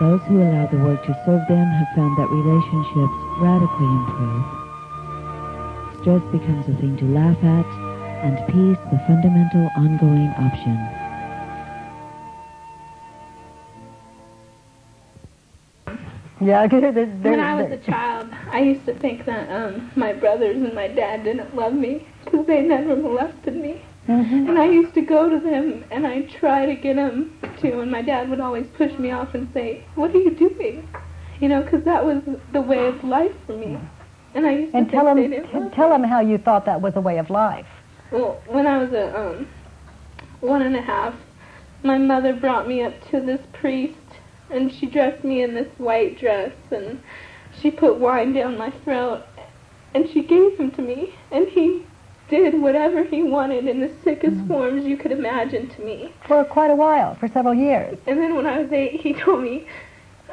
Those who allow the work to serve them have found that relationships radically improve. Stress becomes a thing to laugh at, and peace the fundamental ongoing option. Yeah, when I was a child, I used to think that um, my brothers and my dad didn't love me because they never molested me. Mm-hmm. And I used to go to them and I try to get them to, and my dad would always push me off and say, "What are you doing?" You know, because that was the way of life for me. And I used and to tell him them, they didn't love tell him how you thought that was a way of life. Well, when I was a um, one and a half, my mother brought me up to this priest, and she dressed me in this white dress, and she put wine down my throat, and she gave him to me, and he did whatever he wanted in the sickest mm-hmm. forms you could imagine to me. For quite a while, for several years. And then when I was eight, he told me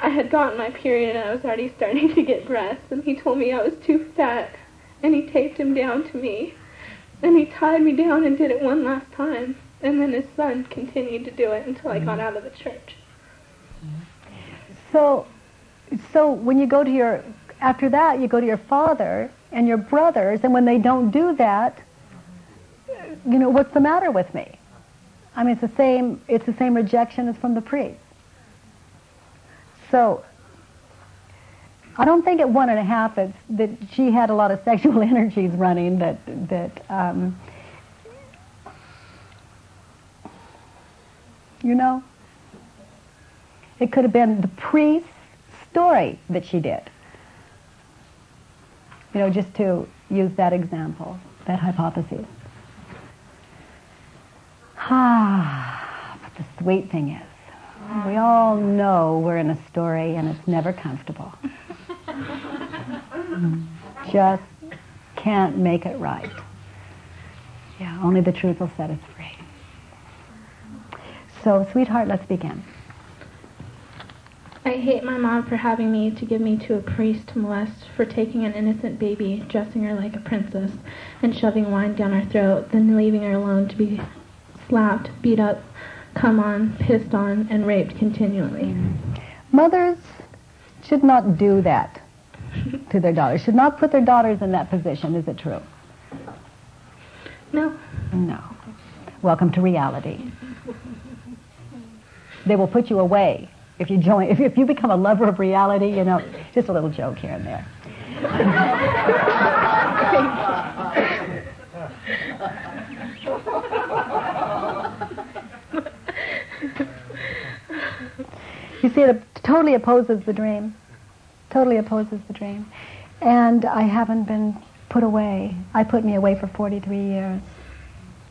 I had gotten my period and I was already starting to get breasts, and he told me I was too fat, and he taped him down to me, and he tied me down and did it one last time, and then his son continued to do it until I got mm-hmm. out of the church. So, so when you go to your, after that, you go to your father and your brothers, and when they don't do that, you know, what's the matter with me? I mean, it's the same, it's the same rejection as from the priest. So, I don't think at one and a half it's, that she had a lot of sexual energies running that, that, um, you know? It could have been the priest's story that she did. You know, just to use that example, that hypothesis. Ah, but the sweet thing is, we all know we're in a story and it's never comfortable. Just can't make it right. Yeah, only the truth will set us free. So, sweetheart, let's begin. I hate my mom for having me to give me to a priest to molest, for taking an innocent baby, dressing her like a princess, and shoving wine down her throat, then leaving her alone to be slapped, beat up, come on, pissed on, and raped continually. Mothers should not do that to their daughters, should not put their daughters in that position. Is it true? No. No. Welcome to reality. They will put you away if you join. If, if you become a lover of reality, you know, just a little joke here and there. you see, it totally opposes the dream. Totally opposes the dream. And I haven't been put away. I put me away for 43 years,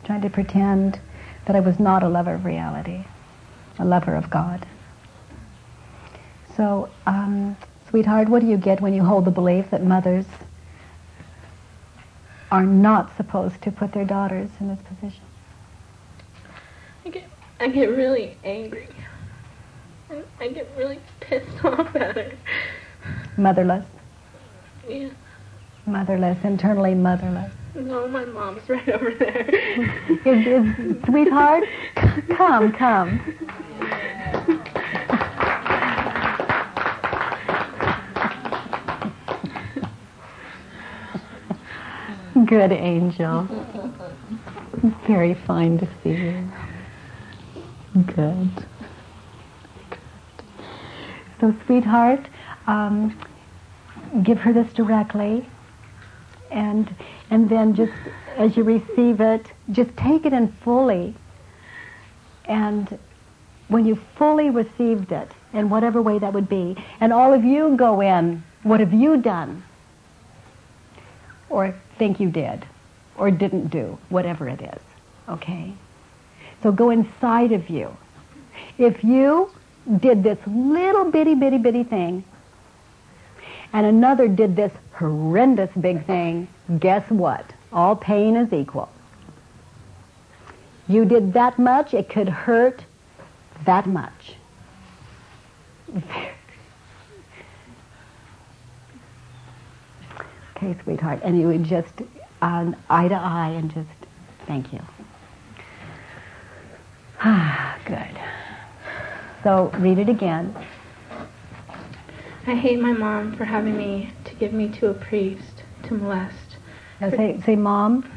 trying to pretend that I was not a lover of reality, a lover of God. So, um, sweetheart, what do you get when you hold the belief that mothers are not supposed to put their daughters in this position? I get, I get really angry. I get really pissed off at her. Motherless, Yeah. motherless, internally motherless. No, my mom's right over there. Is, is sweetheart, come, come. Good angel. Very fine to see you. Good. So, sweetheart, um, give her this directly, and and then just as you receive it, just take it in fully. And when you fully received it, in whatever way that would be, and all of you go in, what have you done? Or think you did, or didn't do, whatever it is. Okay? So go inside of you. If you did this little bitty bitty bitty thing, and another did this horrendous big thing, guess what? All pain is equal. You did that much, it could hurt that much. okay, sweetheart. And you would just on eye to eye and just thank you. Ah, good. So read it again. I hate my mom for having me to give me to a priest to molest. Now say, say, Mom,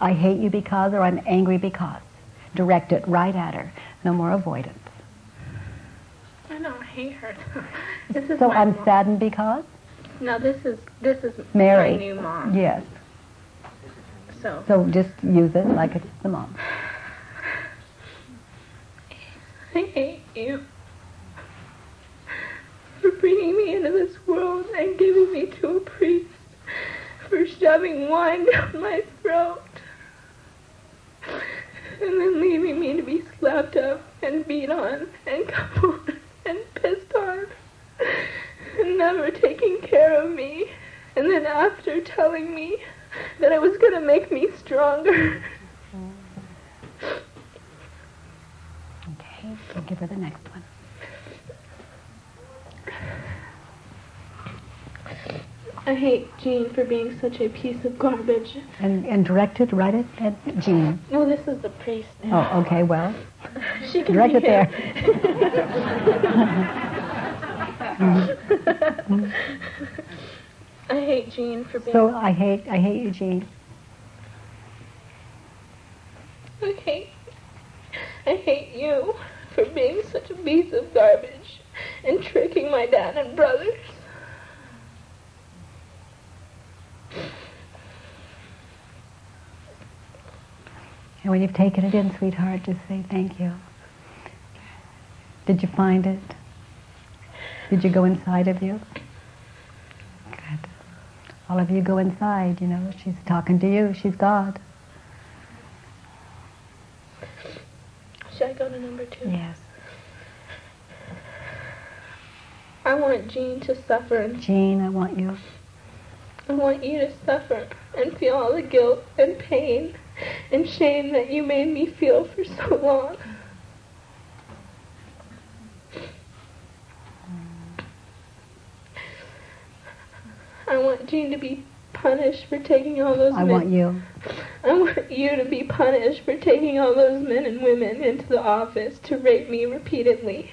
I hate you because, or I'm angry because. Direct it right at her. No more avoidance. I don't hate her. this is So I'm mom. saddened because? No, this is this is Mary. my new mom. Yes. So So just use it like it's the mom. I hate you for bringing me into this world and giving me to a priest for shoving wine down my throat and then leaving me to be slapped up and beat on and come and pissed on and never taking care of me. And then after telling me that it was going to make me stronger mm-hmm. Okay, we'll give her the next one. I hate Jean for being such a piece of garbage. And, and direct it right at, at Jean. No, this is the priest now. Oh, okay, well, She can direct be it there. I hate Jean for being. So I hate, I hate you, Jean. I hate. I hate you for being such a piece of garbage and tricking my dad and brothers. And when you've taken it in, sweetheart, just say thank you. Did you find it? Did you go inside of you? Good. All of you go inside, you know. She's talking to you. She's God. Should I go to number two? Yes. I want Jean to suffer Jean, I want you. I want you to suffer and feel all the guilt and pain and shame that you made me feel for so long. I want Jean to be punished for taking all those I want you. I want you to be punished for taking all those men and women into the office to rape me repeatedly.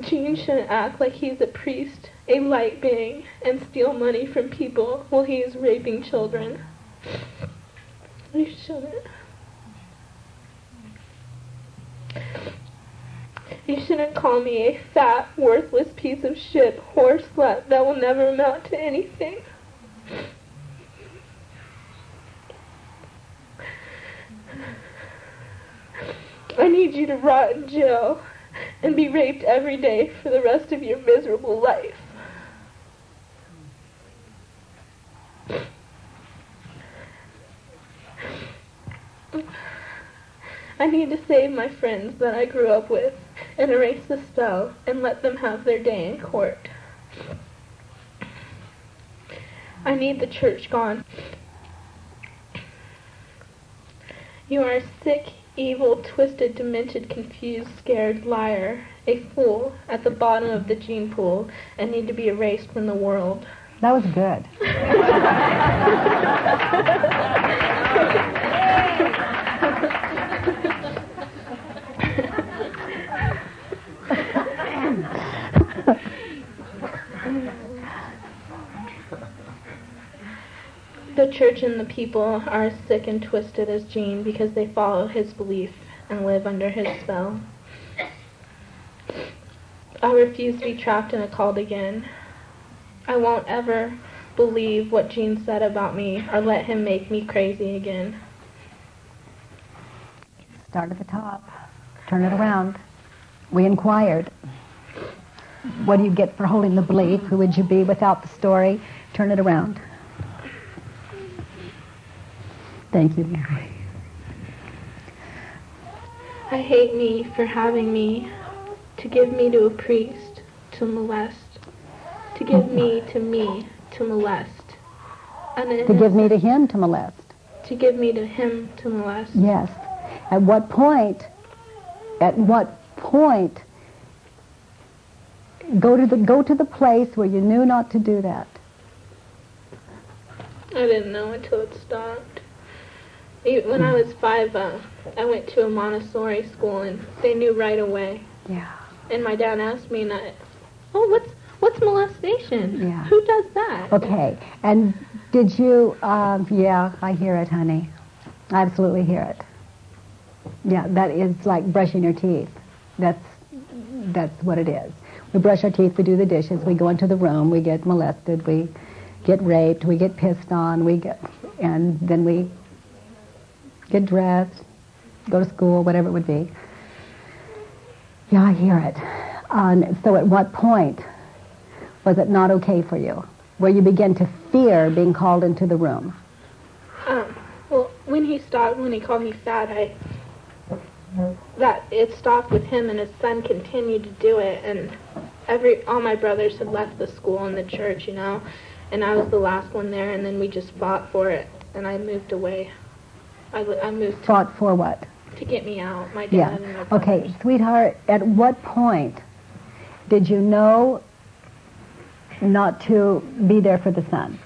Gene shouldn't act like he's a priest, a light being, and steal money from people while he is raping children. You shouldn't. You shouldn't call me a fat, worthless piece of shit, horse slut that will never amount to anything. I need you to rot in jail and be raped every day for the rest of your miserable life. I need to save my friends that I grew up with and erase the spell and let them have their day in court. I need the church gone. You are a sick, evil, twisted, demented, confused, scared liar, a fool at the bottom of the gene pool, and need to be erased from the world. That was good. The church and the people are sick and twisted as Jean because they follow his belief and live under his spell. I refuse to be trapped in a cult again. I won't ever believe what Gene said about me or let him make me crazy again. Start at the top. Turn it around. We inquired. What do you get for holding the belief? Who would you be without the story? Turn it around. Thank you, Mary. I hate me for having me, to give me to a priest, to molest, to give me to me, to molest. To give me to him to molest. to give me to him to molest. Yes. At what point, at what point, go to the, go to the place where you knew not to do that. I didn't know until it stopped. When I was five, uh, I went to a Montessori school, and they knew right away. Yeah. And my dad asked me, and I, oh, what's what's molestation? Yeah. Who does that? Okay. And did you, um, yeah, I hear it, honey. I absolutely hear it. Yeah, that is like brushing your teeth. That's, that's what it is. We brush our teeth, we do the dishes, we go into the room, we get molested, we get raped, we get pissed on, we get, and then we get dressed, go to school, whatever it would be. Yeah, I hear it. Um, so at what point was it not okay for you? Where you begin to fear being called into the room? Um, well, when he stopped, when he called me fat, I that it stopped with him, and his son continued to do it, and every all my brothers had left the school and the church, you know, and I was the last one there, and then we just fought for it, and I moved away. I, I moved to, Fought for what? to get me out. My dad Yeah. and my brothers. Okay, sweetheart, at what point did you know not to be there for the son?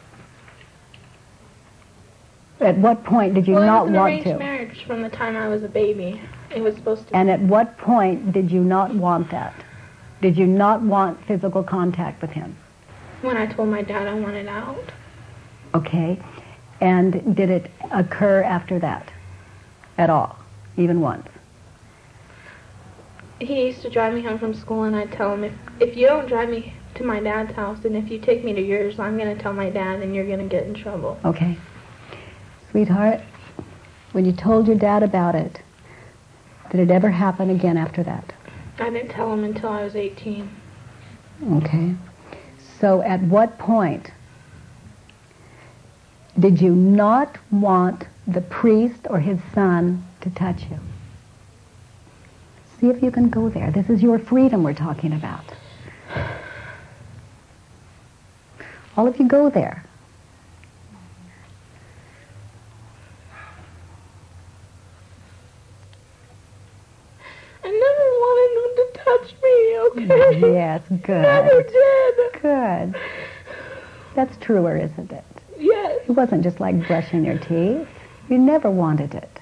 At what point did you well, not it was an want arranged to? marriage from the time I was a baby. It was supposed to. And at what point did you not want that? Did you not want physical contact with him? when I told my dad I wanted out. Okay. And did it occur after that? At all? Even once? He used to drive me home from school, and I'd tell him, if, if you don't drive me to my dad's house, and if you take me to yours, I'm going to tell my dad, and you're going to get in trouble. Okay. Sweetheart, when you told your dad about it, did it ever happen again after that? I didn't tell him until I was 18. Okay. So at what point did you not want the priest or his son to touch you? See if you can go there. This is your freedom we're talking about. All of you go there. I never wanted him to touch me, okay? Yes, good. Never did. Good. That's truer, isn't it? Yes. It wasn't just like brushing your teeth. You never wanted it.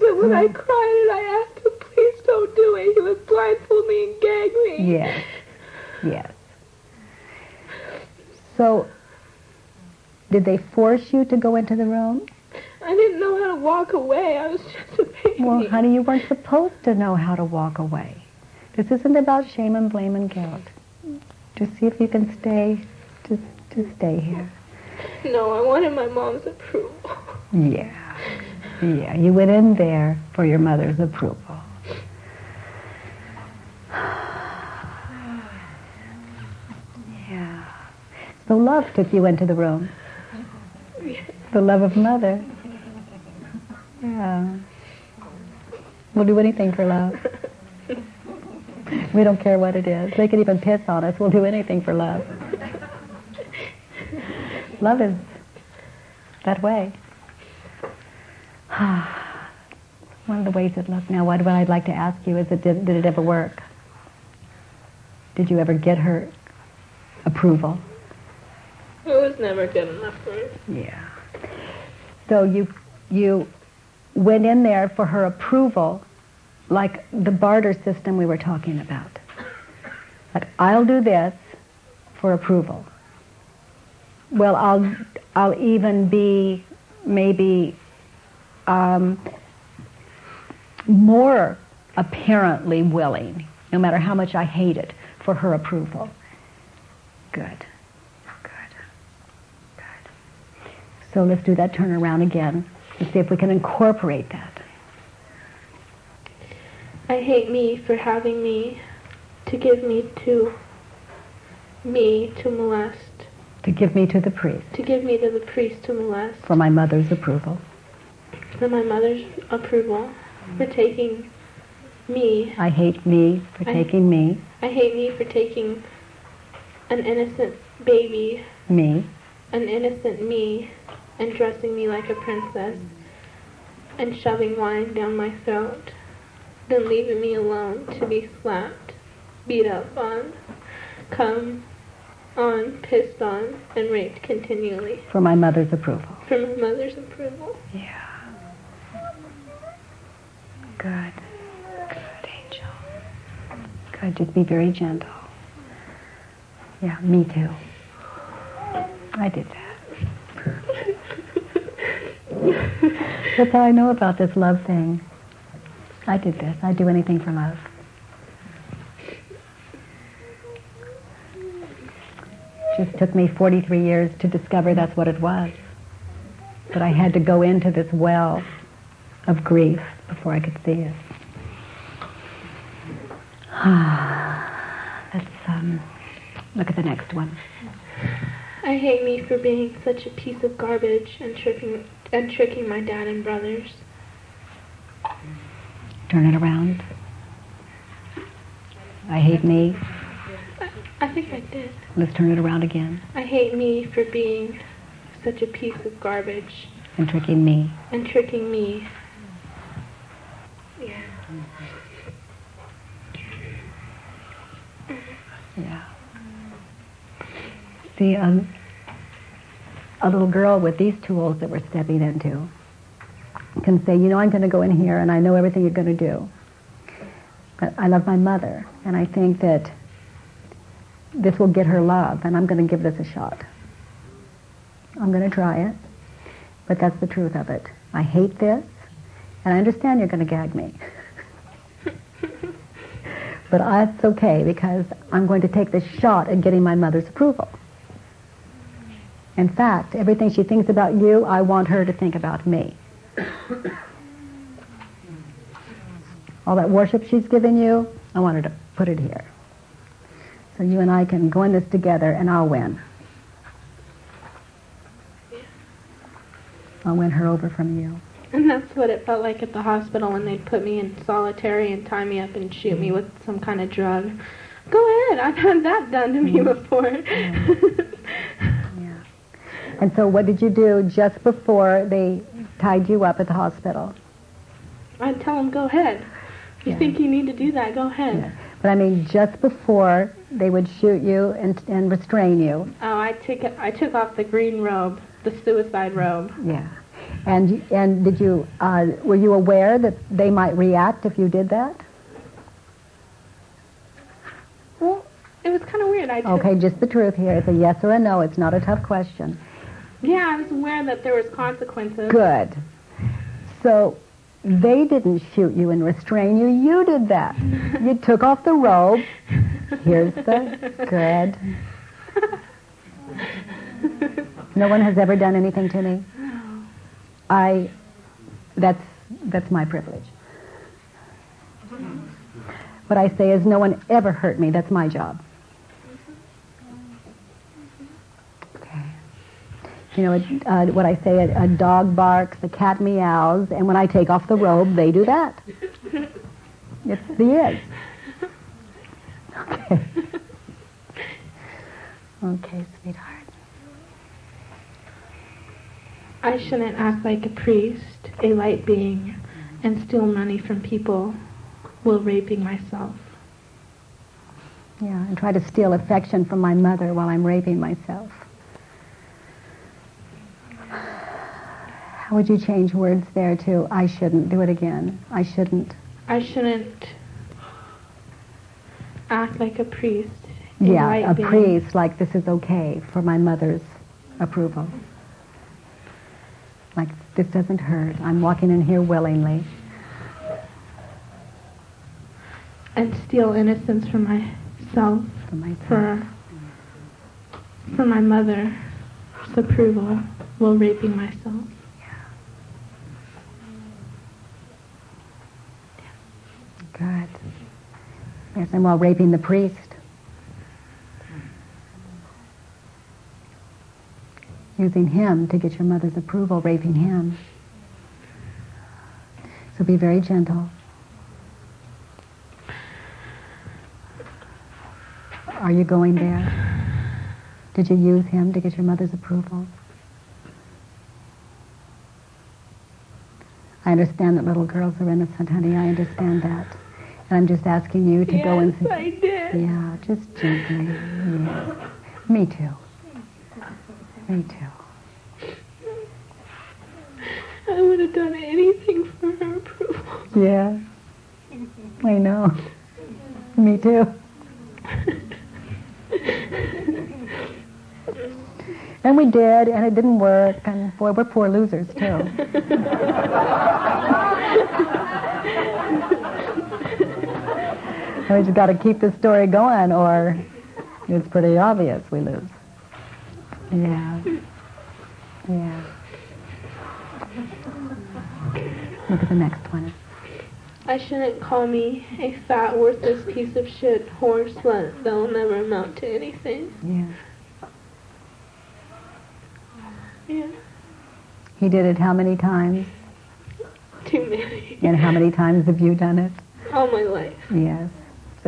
But when I cried and I asked him, please don't do it, he would blindfold me and gag me. Yes. Yes. So, did they force you to go into the room? I didn't know how to walk away. I was just a baby. Well, honey, you weren't supposed to know how to walk away. This isn't about shame and blame and guilt. Just see if you can stay, just, just stay here. No, I wanted my mom's approval. Yeah. Yeah, you went in there for your mother's approval. Yeah. So love took you into the room. The love of mother. Yeah. We'll do anything for love. We don't care what it is. They can even piss on us. We'll do anything for love. Love is that way. One of the ways it love. Now, what, what I'd like to ask you is, it did, did it ever work? Did you ever get her approval? It was never good enough for me. Yeah. So you you went in there for her approval, like the barter system we were talking about. Like I'll do this for approval. Well, I'll I'll even be maybe um, more apparently willing, no matter how much I hate it, for her approval. Good. Good. Good. So let's do that turnaround again and see if we can incorporate that. I hate me for having me, to give me to me to molest, To give me to the priest to give me to the priest to molest, for my mother's approval. for my mother's approval. for taking me. I hate me for I- taking me, I hate me for taking an innocent baby, me, an innocent me, and dressing me like a princess, and shoving wine down my throat, then leaving me alone to be slapped, beat up on, come on, pissed on, and raped continually for my mother's approval. for my mother's approval. Yeah. Good. Good, Angel. Good. Just be very gentle. Yeah, me too. I did that. That's how I know about this love thing. I did this. I'd do anything for love. It Just took me 43 years to discover that's what it was. But I had to go into this well of grief before I could see it. Let's um, look at the next one. I hate me for being such a piece of garbage and tricking and tricking my dad and brothers. Turn it around. I hate me. I think I did. Let's turn it around again. I hate me for being such a piece of garbage And tricking me. and tricking me. Yeah. Yeah. See, um, a little girl with these tools that we're stepping into can say, you know, I'm going to go in here and I know everything you're going to do. But I love my mother, and I think that this will get her love, and I'm going to give this a shot. I'm going to try it, but that's the truth of it. I hate this, and I understand you're going to gag me. But that's okay because I'm going to take this shot at getting my mother's approval. In fact, everything she thinks about you, I want her to think about me. All that worship she's given you, I want her to put it here. So you and I can go in this together and I'll win. I'll win her over from you. And that's what it felt like at the hospital when they'd put me in solitary and tie me up and shoot me with some kind of drug. Go ahead, I've had that done to me mm-hmm. before. Yeah. And so what did you do just before they tied you up at the hospital? I'd tell them, go ahead. If you Yeah. think you need to do that, go ahead. But I mean, just before they would shoot you and, and restrain you. Oh, I took I took off the green robe, the suicide robe. Yeah. And and did you uh, were you aware that they might react if you did that? Well, it was kind of weird. I took, Okay, just the truth here. It's a yes or a no. It's not a tough question. Yeah, I was aware that there was consequences. Good. So they didn't shoot you and restrain you. You did that. You took off the robe. Here's the good. No one has ever done anything to me. I. That's that's my privilege. What I say is, no one ever hurt me. That's my job. You know, it- uh, what I say, a, a dog barks, a cat meows, and when I take off the robe, they do that. It's the is. Okay. Okay, sweetheart. I shouldn't act like a priest, a light being, and steal money from people while raping myself. Yeah, and try to steal affection from my mother while I'm raping myself. How would you change words there to I shouldn't? Do it again. I shouldn't. I shouldn't act like a priest. Yeah, a being. priest like this is okay for my mother's approval. Like this doesn't hurt. I'm walking in here willingly. And steal innocence from myself, For myself. for, for my mother's approval while raping myself. Yes, and while raping the priest. Using him to get your mother's approval, raping him. So be very gentle. Are you going there? Did you use him to get your mother's approval? I understand that little girls are innocent, honey. I understand that. And I'm just asking you to yes, go and... Yes, I did. Yeah, just gently. Yes. Me too. Me too. I would have done anything for her approval. Yeah. I know. Me too. and we did, and it didn't work, and boy, we're poor losers too. we just got to keep the story going, or it's pretty obvious we lose. Yeah. Yeah. Look at the next one. I shouldn't call me a fat, worthless piece of shit horse that that'll never amount to anything. Yeah. Yeah. He did it how many times? Too many. And how many times have you done it? All my life. Yes.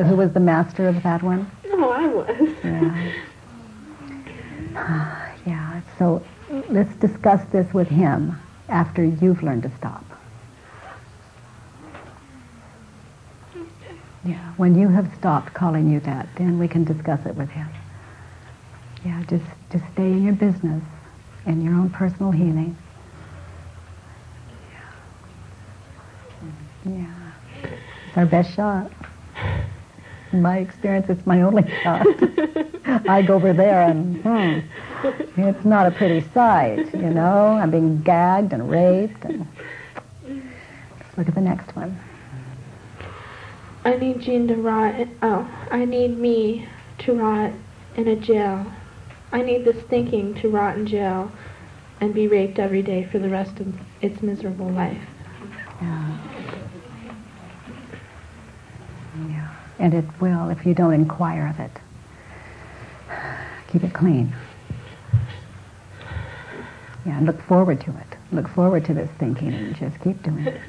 So who was the master of that one? No, I was. Yeah. yeah. So let's discuss this with him after you've learned to stop. Yeah. When you have stopped calling you that, then we can discuss it with him. Yeah. Just just stay in your business and your own personal healing. Yeah. Mm-hmm. Yeah. It's our best shot. My experience, it's my only shot. I go over there and, hmm, it's not a pretty sight, you know. I'm being gagged and raped. And let's look at the next one. I need Jean to rot. Oh, I need me to rot in a jail. I need this thinking to rot in jail and be raped every day for the rest of its miserable life. Yeah. Yeah. And it will if you don't inquire of it. Keep it clean. Yeah, and look forward to it. Look forward to this thinking and just keep doing it.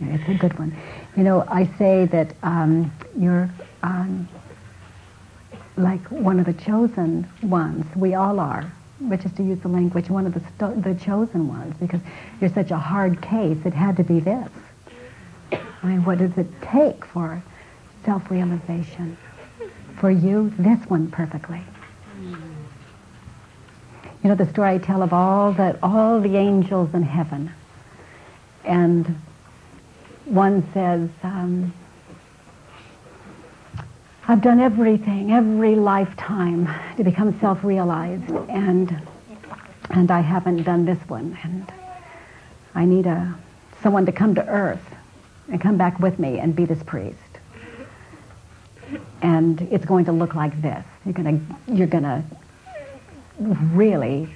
Yeah, it's a good one. You know, I say that um, you're um, like one of the chosen ones. We all are. But just to use the language, one of the, sto- the chosen ones, because you're such a hard case, it had to be this. I mean, what does it take for self-realization? For you, this one perfectly. You know the story I tell of all the all the angels in heaven, and one says, um, "I've done everything, every lifetime, to become self-realized, and and I haven't done this one, and I need a someone to come to earth and come back with me and be this priest." And it's going to look like this. You're going to you're going to really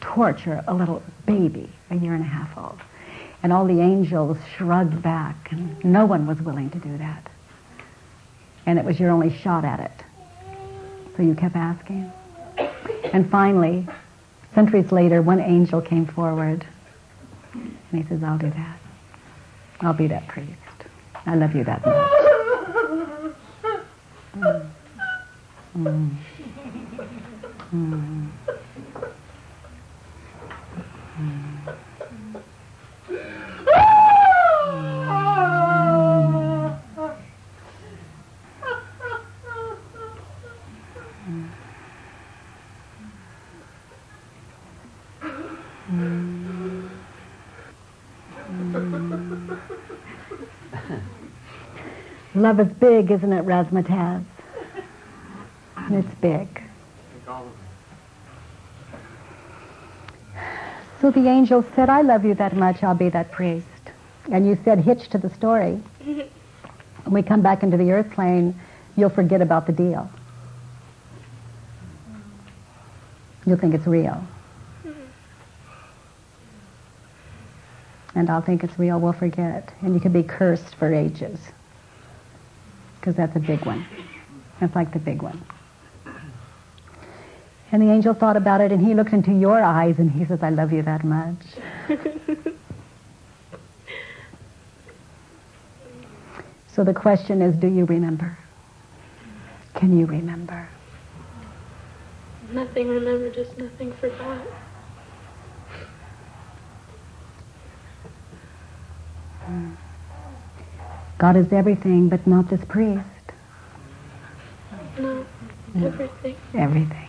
torture a little baby, a year and a half old. And all the angels shrugged back, and no one was willing to do that. And it was your only shot at it. So you kept asking. And finally, centuries later, one angel came forward, and he says, I'll do that. I'll be that priest. I love you that much. Love is big, isn't it, Razzmatazz? It's big. So the angel said, I love you that much, I'll be that priest. And you said, hitch to the story. when we come back into the earth plane, you'll forget about the deal. You'll think it's real. And I'll think it's real, we'll forget. And you could be cursed for ages. Because that's a big one. That's like the big one. And the angel thought about it, and he looked into your eyes, and he says, I love you that much. so the question is, do you remember? Can you remember? Nothing remembered, just nothing forgot. Hmm. God is everything, but not this priest. No, everything. Everything.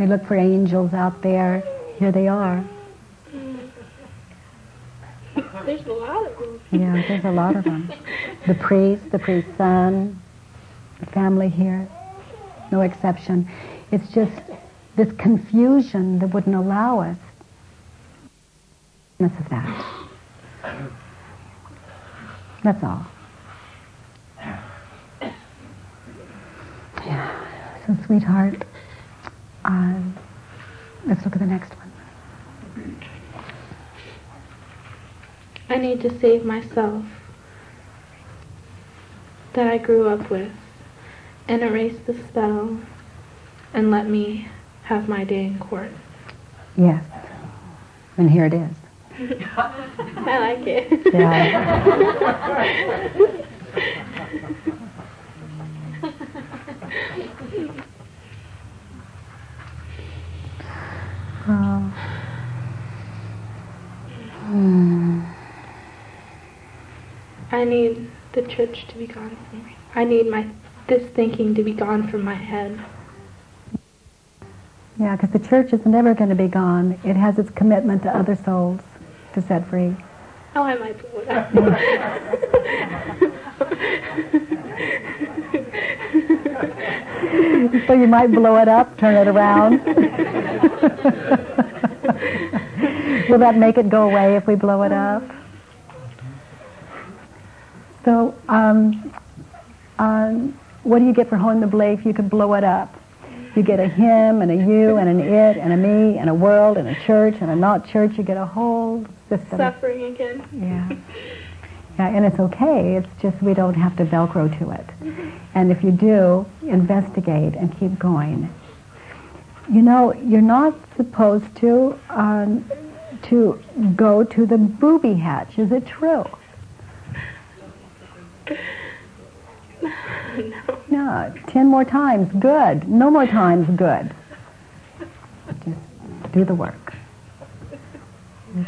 We look for angels out there. Here they are. There's a lot of them. Yeah, there's a lot of them. The priest, the priest's son, the family here, no exception. It's just this confusion that wouldn't allow us of that. That's all. Yeah. So, sweetheart, um, let's look at the next one. I need to save myself that I grew up with and erase the spell and let me have my day in court. Yes. And here it is. I like it. Yeah. I need the church to be gone from me. I need my this thinking to be gone from my head. Yeah, because the church is never going to be gone. It has its commitment to other souls to set free. Oh, I might blow it up. so you might blow it up, turn it around. Will that make it go away if we blow it up? So, um, um, what do you get for holding the belief you could blow it up? You get a him and a you and an it and a me and a world and a church and a not church. You get a whole system. Suffering again. Yeah. Yeah, and it's okay. It's just we don't have to Velcro to it. And if you do, investigate and keep going. You know, you're not supposed to um, to go to the booby hatch. Is it true? No. No. Ten more times, good. No more times, good. Just do the work.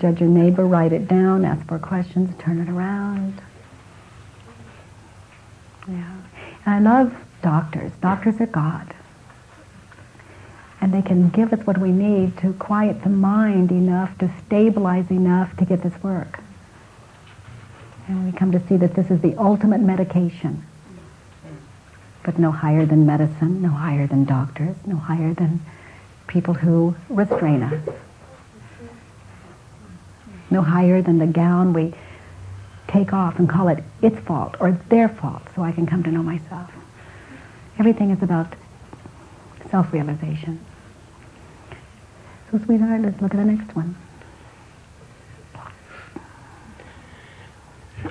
Judge your neighbor, write it down, ask for questions, turn it around. Yeah. And I love doctors. Doctors are God. And they can give us what we need to quiet the mind enough, to stabilize enough to get this work. And we come to see that this is the ultimate medication. But no higher than medicine, no higher than doctors, no higher than people who restrain us no higher than the gown we take off and call it its fault or their fault so I can come to know myself. Everything is about self-realization. So sweetheart, let's look at the next one.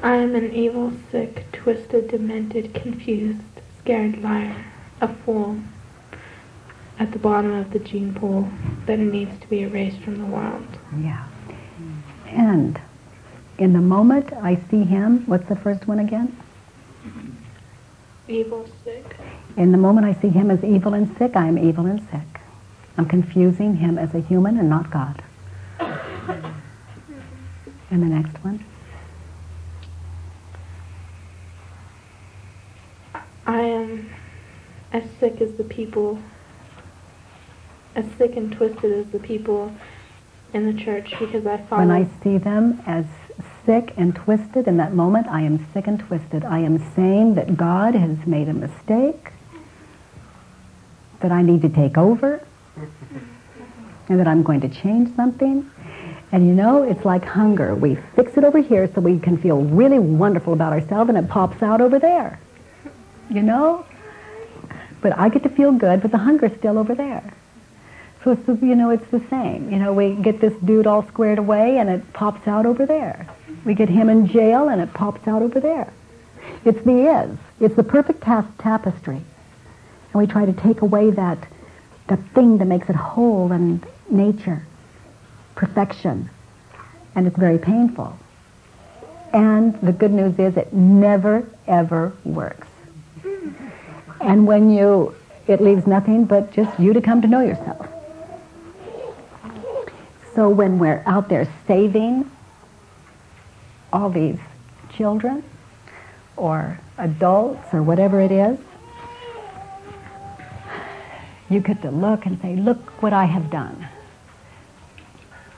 I am an evil, sick, twisted, demented, confused, scared liar, a fool at the bottom of the gene pool that needs to be erased from the world. Yeah. And in the moment I see him, what's the first one again? Evil, sick. In the moment I see him as evil and sick, I am evil and sick. I'm confusing him as a human and not God. And the next one? I am as sick as the people, as sick and twisted as the people in the church because I follow. When I see them as sick and twisted in that moment, I am sick and twisted. I am saying that God has made a mistake, that I need to take over, and that I'm going to change something. And you know, it's like hunger. We fix it over here so we can feel really wonderful about ourselves, and it pops out over there. You know? But I get to feel good, but the hunger's still over there. So it's, you know, it's the same. You know, we get this dude all squared away and it pops out over there. We get him in jail and it pops out over there. It's the is. It's the perfect ta- tapestry. And we try to take away that, that thing that makes it whole and nature, perfection. And it's very painful. And the good news is it never, ever works. And when you, it leaves nothing but just you to come to know yourself. So when we're out there saving all these children or adults or whatever it is, you get to look and say, look what I have done.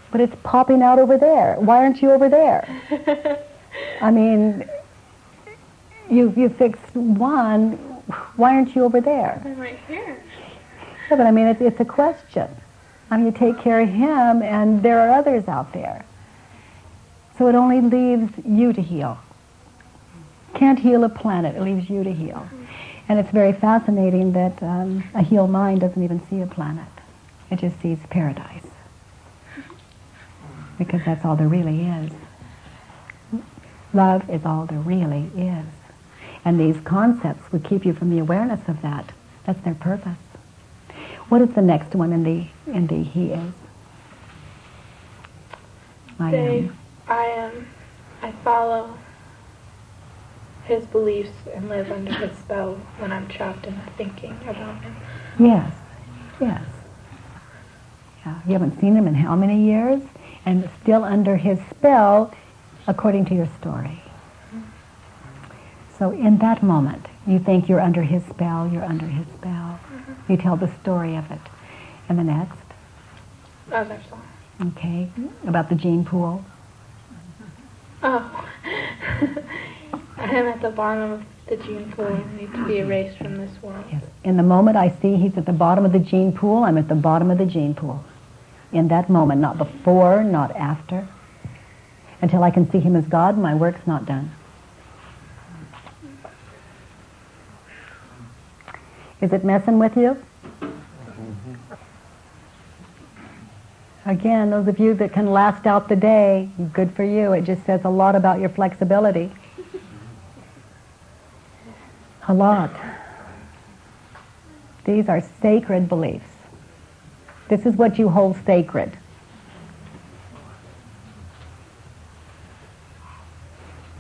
But it's popping out over there. Why aren't you over there? I mean, you you fixed one. Why aren't you over there? I'm right here. Yeah, but I mean, it's, it's a question. I mean, you take care of him, and there are others out there. So it only leaves you to heal. Can't heal a planet. It leaves you to heal. And it's very fascinating that um, a healed mind doesn't even see a planet. It just sees paradise. Because that's all there really is. Love is all there really is. And these concepts would keep you from the awareness of that. That's their purpose. What is the next one in the in the he is? I Say, am. I am. I follow his beliefs and live under his spell when I'm trapped in thinking about him. Yes. Yes. Yeah. You haven't seen him in how many years? And still under his spell according to your story. So in that moment, you think you're under his spell, you're under his spell. Mm-hmm. You tell the story of it. And the next, oh, Other song. okay, about the gene pool. Oh. I am at the bottom of the gene pool and need to be erased from this world. Yes. In the moment I see he's at the bottom of the gene pool, I'm at the bottom of the gene pool. In that moment, not before, not after. Until I can see him as God, my work's not done. Is it messing with you? Mm-hmm. Again, those of you that can last out the day, good for you. It just says a lot about your flexibility. Mm-hmm. A lot. These are sacred beliefs. This is what you hold sacred.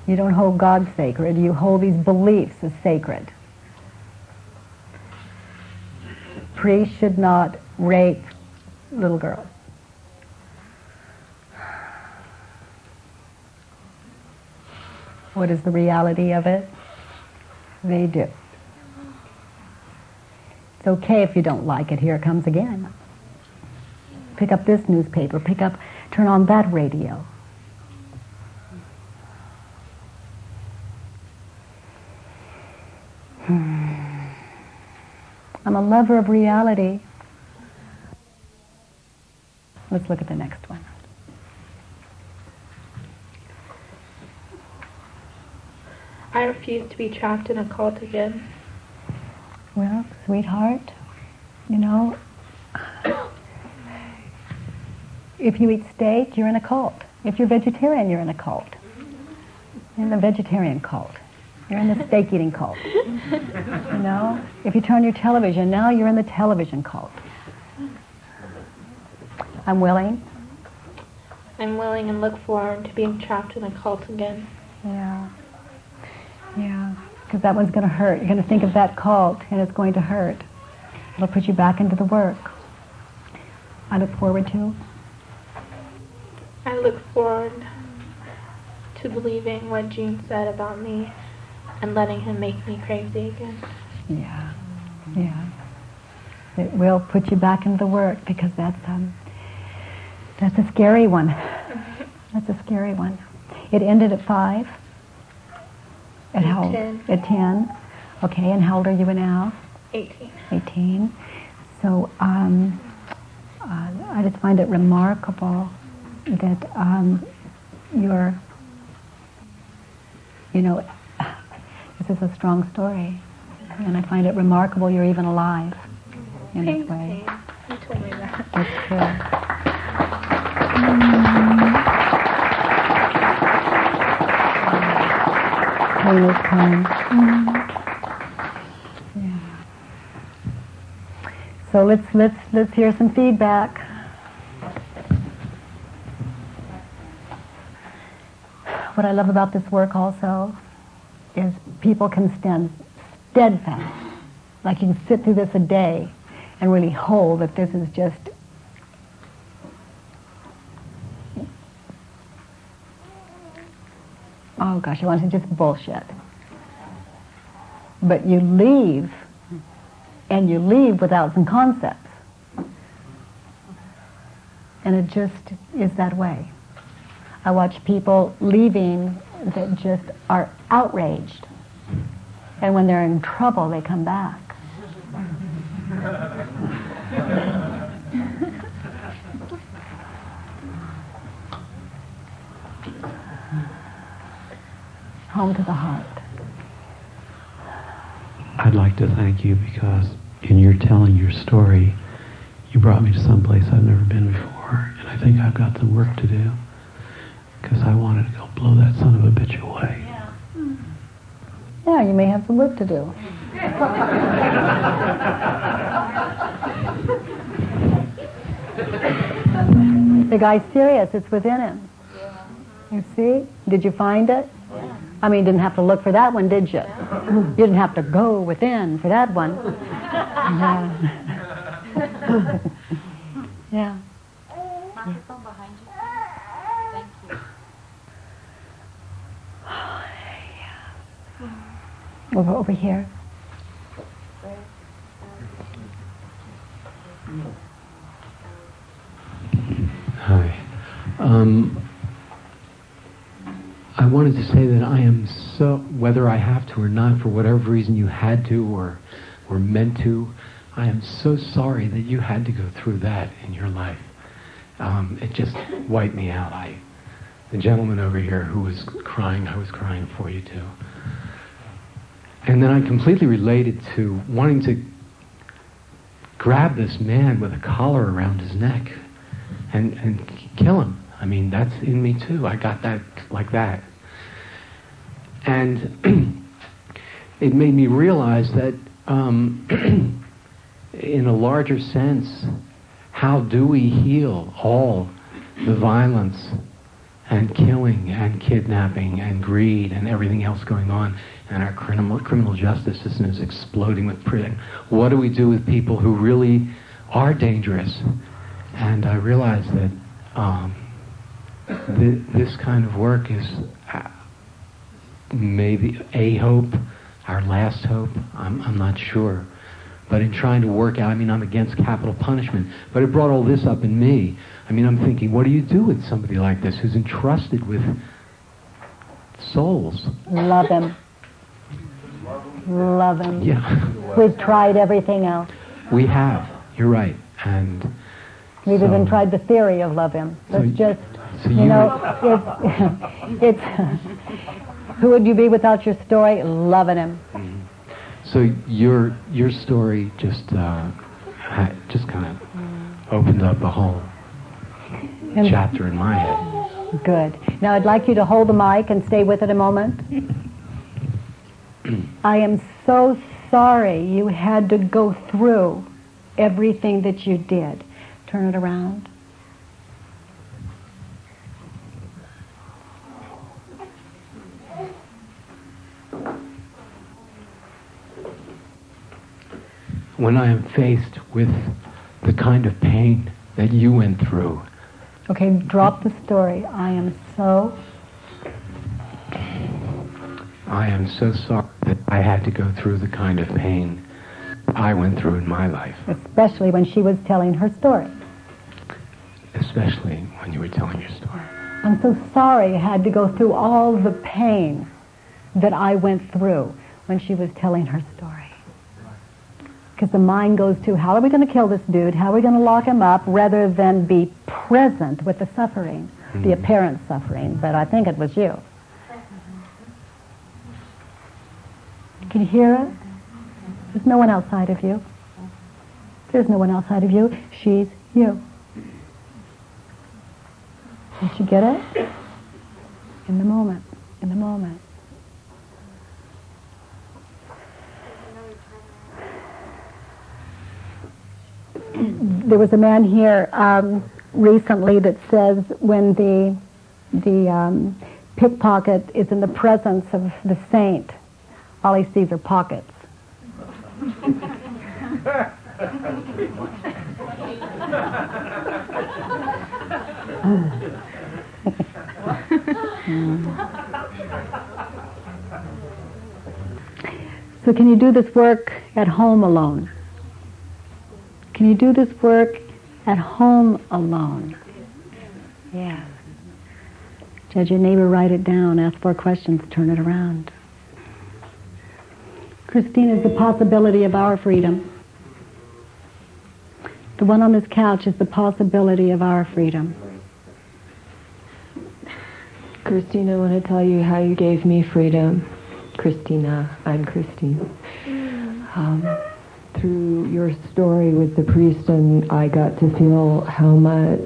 You don't hold God sacred, you hold these beliefs as sacred. Priests should not rape little girls. What is the reality of it? They do. It's okay if you don't like it. Here it comes again. Pick up this newspaper. Pick up, turn on that radio. Hmm. I'm a lover of reality. Let's look at the next one. I refuse to be trapped in a cult again. Well, sweetheart, you know, if you eat steak, you're in a cult. If you're vegetarian, you're in a cult. In the vegetarian cult. You're in the steak eating cult. You know? If you turn your television, now you're in the television cult. I'm willing. I'm willing and look forward to being trapped in a cult again. Yeah. Yeah. Because that one's going to hurt. You're going to think of that cult, and it's going to hurt. It'll put you back into the work. I look forward to. I look forward to believing what Jean said about me and letting him make me crazy again. Yeah. Yeah. It will put you back into the work because that's um that's a scary one. That's a scary one. It ended at five. At how? 10. At ten. Okay, and how old are you now? 18. 18. So um, uh, I just find it remarkable that um, you're, you know, this is a strong story. And I find it remarkable you're even alive in this way. You told me that. That's. Pain is kind. Yeah. So let's let's let's hear some feedback. What I love about this work also is people can stand steadfast. Like you can sit through this a day and really hold that this is just oh gosh, I want to say just bullshit. But you leave, and you leave without some concepts. And it just is that way. I watch people leaving that just are outraged. And when they're in trouble, they come back. Home to the heart. I'd like to thank you because in your telling your story, you brought me to some place I've never been before, and I think I've got some work to do because I wanted to go blow that son of a bitch away. Yeah, you may have some work to do. the guy's serious. It's within him. You see? Did you find it? I mean, you didn't have to look for that one, did you? You didn't have to go within for that one. Yeah. yeah. Microphone behind you. Thank you. Over, over here. Hi. Um, I wanted to say that I am so, whether I have to or not, for whatever reason you had to or were meant to, I am so sorry that you had to go through that in your life. Um, it just wiped me out. I, the gentleman over here who was crying, I was crying for you too. And then I completely related to wanting to grab this man with a collar around his neck and, and kill him. I mean, that's in me too. I got that like that. And it made me realize that, um, in a larger sense, how do we heal all the violence and killing and kidnapping and greed and everything else going on and our criminal, criminal justice system is exploding with prison. What do we do with people who really are dangerous? And I realized that um, th- this kind of work is uh, maybe a hope, our last hope. I'm, I'm not sure. But in trying to work out, I mean, I'm against capital punishment, but it brought all this up in me. I mean, I'm thinking, what do you do with somebody like this who's entrusted with souls? Love him. Love him. Yeah, We've tried everything else. we have. You're right. And We've So- even tried the theory of love him. So It's y- just, so you you- know, it's, it's, who would you be without your story? Loving him. so your your story just uh, just kind of opened up a whole And- chapter in my head. Good. Now I'd like you to hold the mic and stay with it a moment. I am so sorry you had to go through everything that you did. Turn it around. When I am faced with the kind of pain that you went through, Okay, drop the story. I am so I am so sorry that I had to go through the kind of pain I went through in my life, especially when she was telling her story. especially when you were telling your story. I'm so sorry I had to go through all the pain that I went through when she was telling her story. Because the mind goes to, how are we going to kill this dude? How are we going to lock him up? Rather than be present with the suffering, the Mhm. apparent suffering. But I think it was you. Can hear it? There's no one outside of you. There's no one outside of you. She's you. Did you get it? In the moment. In the moment. There was a man here um, recently that says when the the um, pickpocket is in the presence of the saint, all he sees are pockets. so can you do this work at home alone? Can you do this work at home alone? Yeah. Judge your neighbor, write it down, ask four questions, turn it around. Christine is the possibility of our freedom. The one on this couch is the possibility of our freedom. Christina, I want to tell you how you gave me freedom. Christina, I'm Christine. Um, through your story with the priest, and I got to feel how much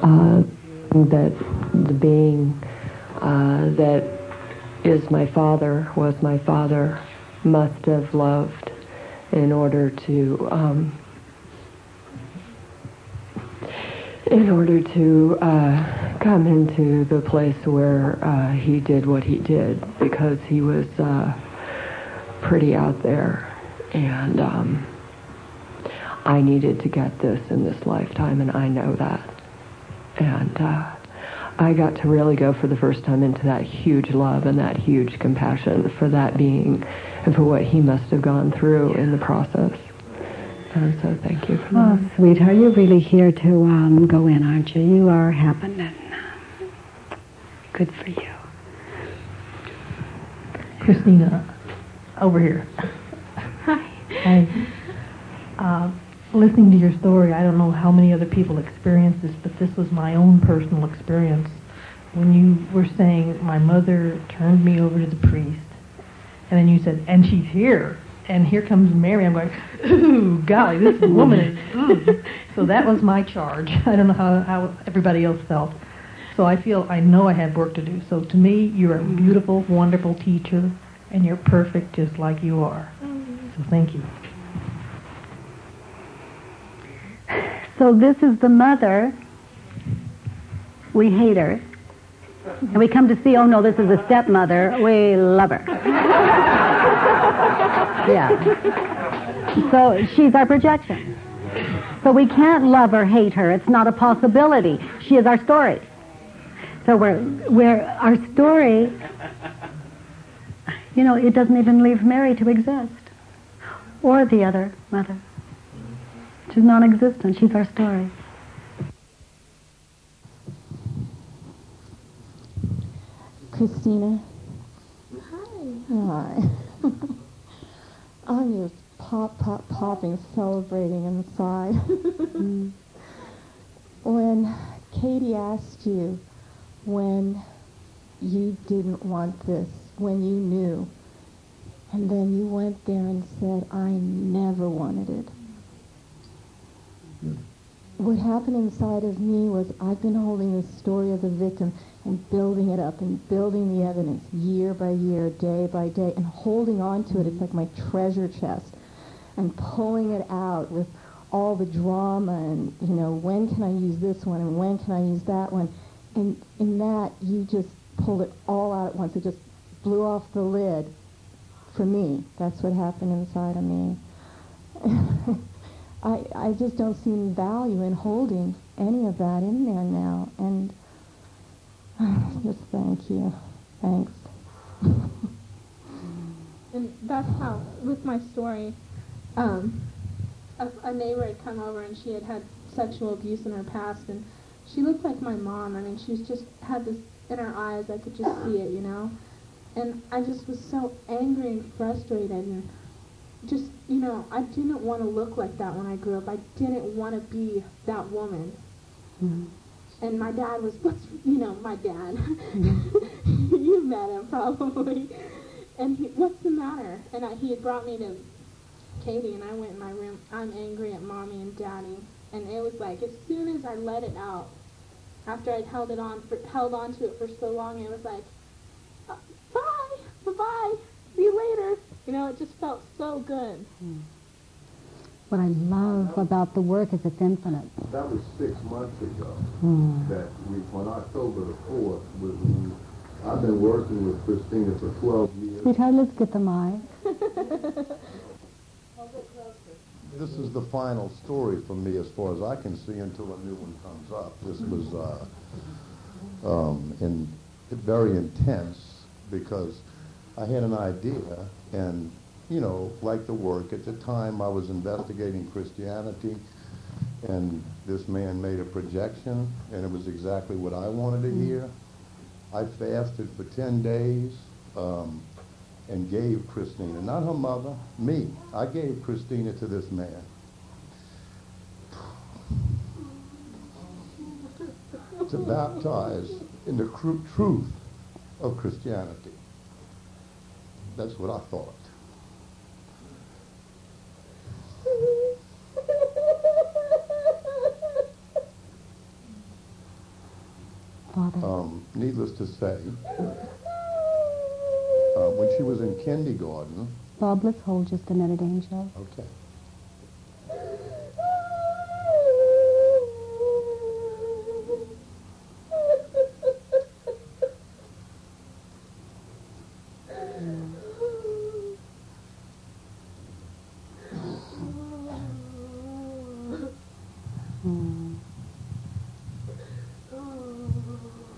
uh, that the being uh, that is my father, was my father, must have loved in order to um, in order to uh, come into the place where uh, he did what he did because he was uh, pretty out there. And um, I needed to get this in this lifetime and I know that. And uh, I got to really go for the first time into that huge love and that huge compassion for that being and for what he must have gone through in the process. And so thank you for Oh, that. sweetheart, you're really here to um, go in, aren't you? You are happening. Good for you. Christina, over here. Hi. Hi. Uh, listening to your story, I don't know how many other people experience this, but this was my own personal experience. When you were saying, my mother turned me over to the priest, and then you said, and she's here, and here comes Mary, I'm going, ooh, golly, this woman is, ooh. Mm. So that was my charge. I don't know how, how everybody else felt. So I feel, I know I have work to do. So to me, you're a mm. beautiful, wonderful teacher, and you're perfect just like you are. Mm. So thank you. So this is the mother. We hate her. And we come to see, oh no, this is a stepmother. We love her. yeah. So she's our projection. So we can't love or hate her. It's not a possibility. She is our story. So we're, we're, our story, you know, it doesn't even leave Mary to exist. Or the other mother. She's non-existent. She's our story. Christina, Hi. hi. I'm just pop, pop, popping, celebrating inside. Mm. When Katie asked you when you didn't want this, when you knew, and then you went there and said, I never wanted it. Mm. What happened inside of me was I've been holding the story of the victim and building it up and building the evidence year by year, day by day, and holding on to it. It's like my treasure chest. And pulling it out with all the drama and, you know, when can I use this one and when can I use that one? And in that, you just pulled it all out at once. It just blew off the lid for me. That's what happened inside of me. I, I just don't see value in holding any of that in there now. And just thank you. Thanks. And that's how, with my story, um, a, a neighbor had come over and she had had sexual abuse in her past, and she looked like my mom. I mean, she's just had this in her eyes. I could just see it, you know. And I just was so angry and frustrated, and just, you know, I didn't want to look like that when I grew up. I didn't want to be that woman. And my dad was, what's, you know, my dad. you met him probably. And he, what's the matter? And I, he had brought me to Katie, and I went in my room. I'm angry at mommy and daddy. And it was like as soon as I let it out, after I'd held it on, for, held on to it for so long, it was like, uh, bye, bye bye, see you later. You know, it just felt so good. What I love about the work is it's infinite. That was six months ago. Hmm. That we, on October the fourth, was when I've been working with Christina for 12 years. Sweetheart, let's get the mic. This is the final story for me as far as I can see until a new one comes up. This was uh, um, in, very intense because I had an idea and, you know, like the work, at the time I was investigating Christianity and this man made a projection and it was exactly what I wanted to hear. I fasted for 10 days um, and gave Christina, not her mother, me. I gave Christina to this man. to baptize in the truth of Christianity. That's what I thought. Father. Um, needless to say, uh, when she was in kindergarten, Bob, let's hold just a minute, Angel. okay. Mm.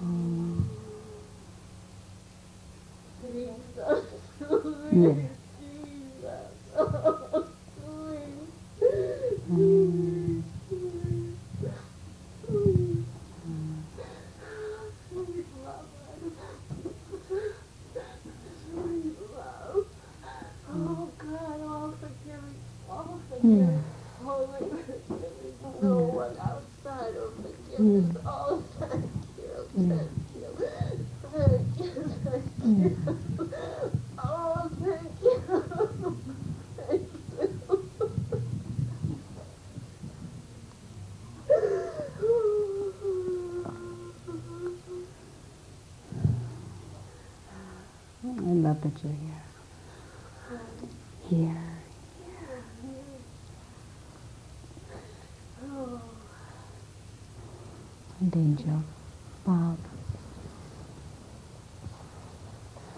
Mm. Yeah. Mm. Oh God, oh forgive me, oh forgive Yeah. me, oh my goodness, no one outside of forgiveness. Mm. Oh, thank you, Yeah. thank you, thank you, thank you. Oh, thank you, thank you. I here. Here. And Angel. Bob.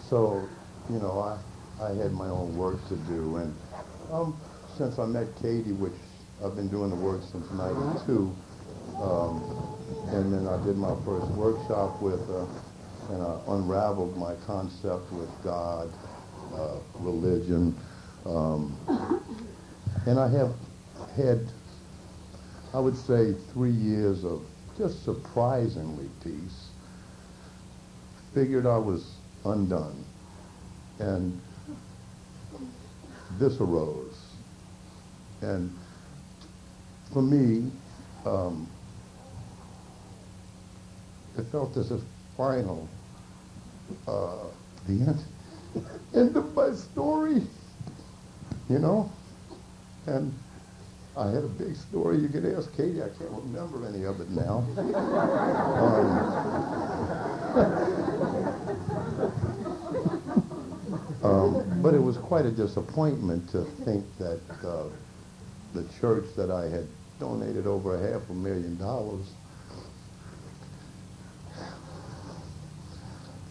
So, you know, I, I had my own work to do, and um, since I met Katie, which I've been doing the work since '92, um, and then I did my first workshop with her, and I unraveled my concept with God, uh, religion, um, and I have had, I would say, three years of just surprisingly peace. Figured I was undone. And this arose. And for me, um, it felt as if final, uh, the end, end of my story, you know? And I had a big story. You could ask Katie. I can't remember any of it now. Um, um, but it was quite a disappointment to think that uh, the church that I had donated over a half a million dollars,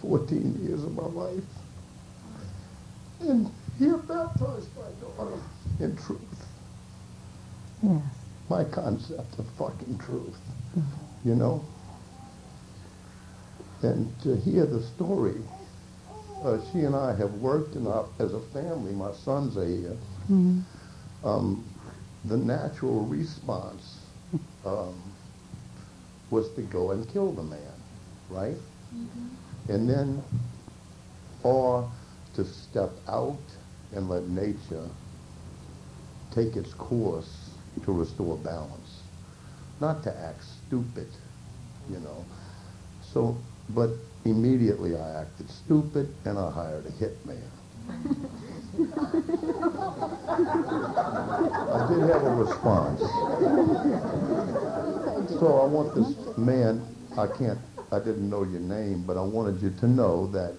14 years of my life, and here baptized my daughter in truth Yes. my concept of fucking truth, you know? And to hear the story, uh, she and I have worked in our, as a family, my sons are here. Mm. Um, the natural response um, was to go and kill the man, right? And then, or to step out and let nature take its course to restore balance, not to act stupid, you know. So, but immediately I acted stupid and I hired a hitman. I did have a response. So I want this man, I can't, I didn't know your name, but I wanted you to know that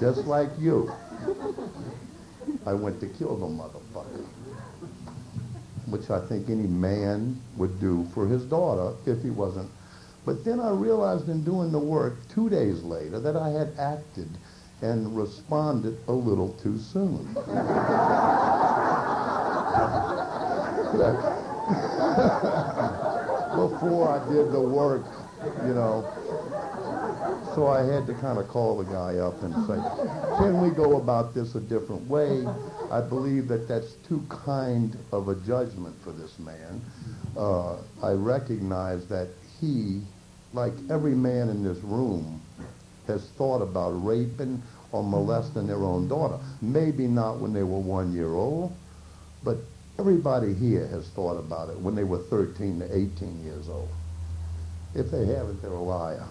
just like you, I went to kill the motherfucker which I think any man would do for his daughter if he wasn't But then I realized in doing the work two days later that I had acted and responded a little too soon. Before I did the work, you know. So I had to kind of call the guy up and say, can we go about this a different way? I believe that that's too kind of a judgment for this man. Uh, I recognize that he, like every man in this room, has thought about raping or molesting their own daughter. Maybe not when they were one year old, but everybody here has thought about it when they were 13 to 18 years old. If they haven't, they're a liar.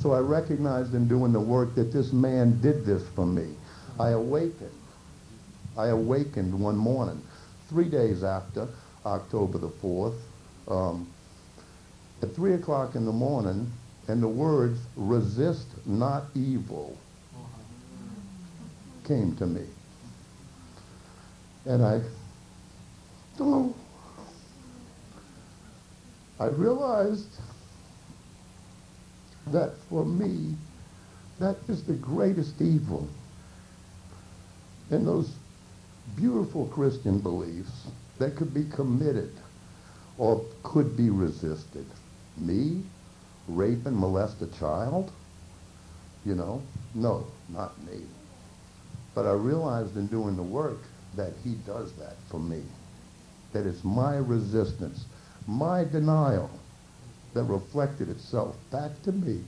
So I recognized in doing the work that this man did this for me. I awakened. I awakened one morning, three days after October the 4th, um, at 3 o'clock in the morning, and the words, resist not evil, came to me. And I, oh, I realized that for me, that is the greatest evil. And those beautiful Christian beliefs that could be committed or could be resisted. Me, rape and molest a child? You know, no, not me. But I realized in doing the work that he does that for me. That it's my resistance, my denial that reflected itself back to me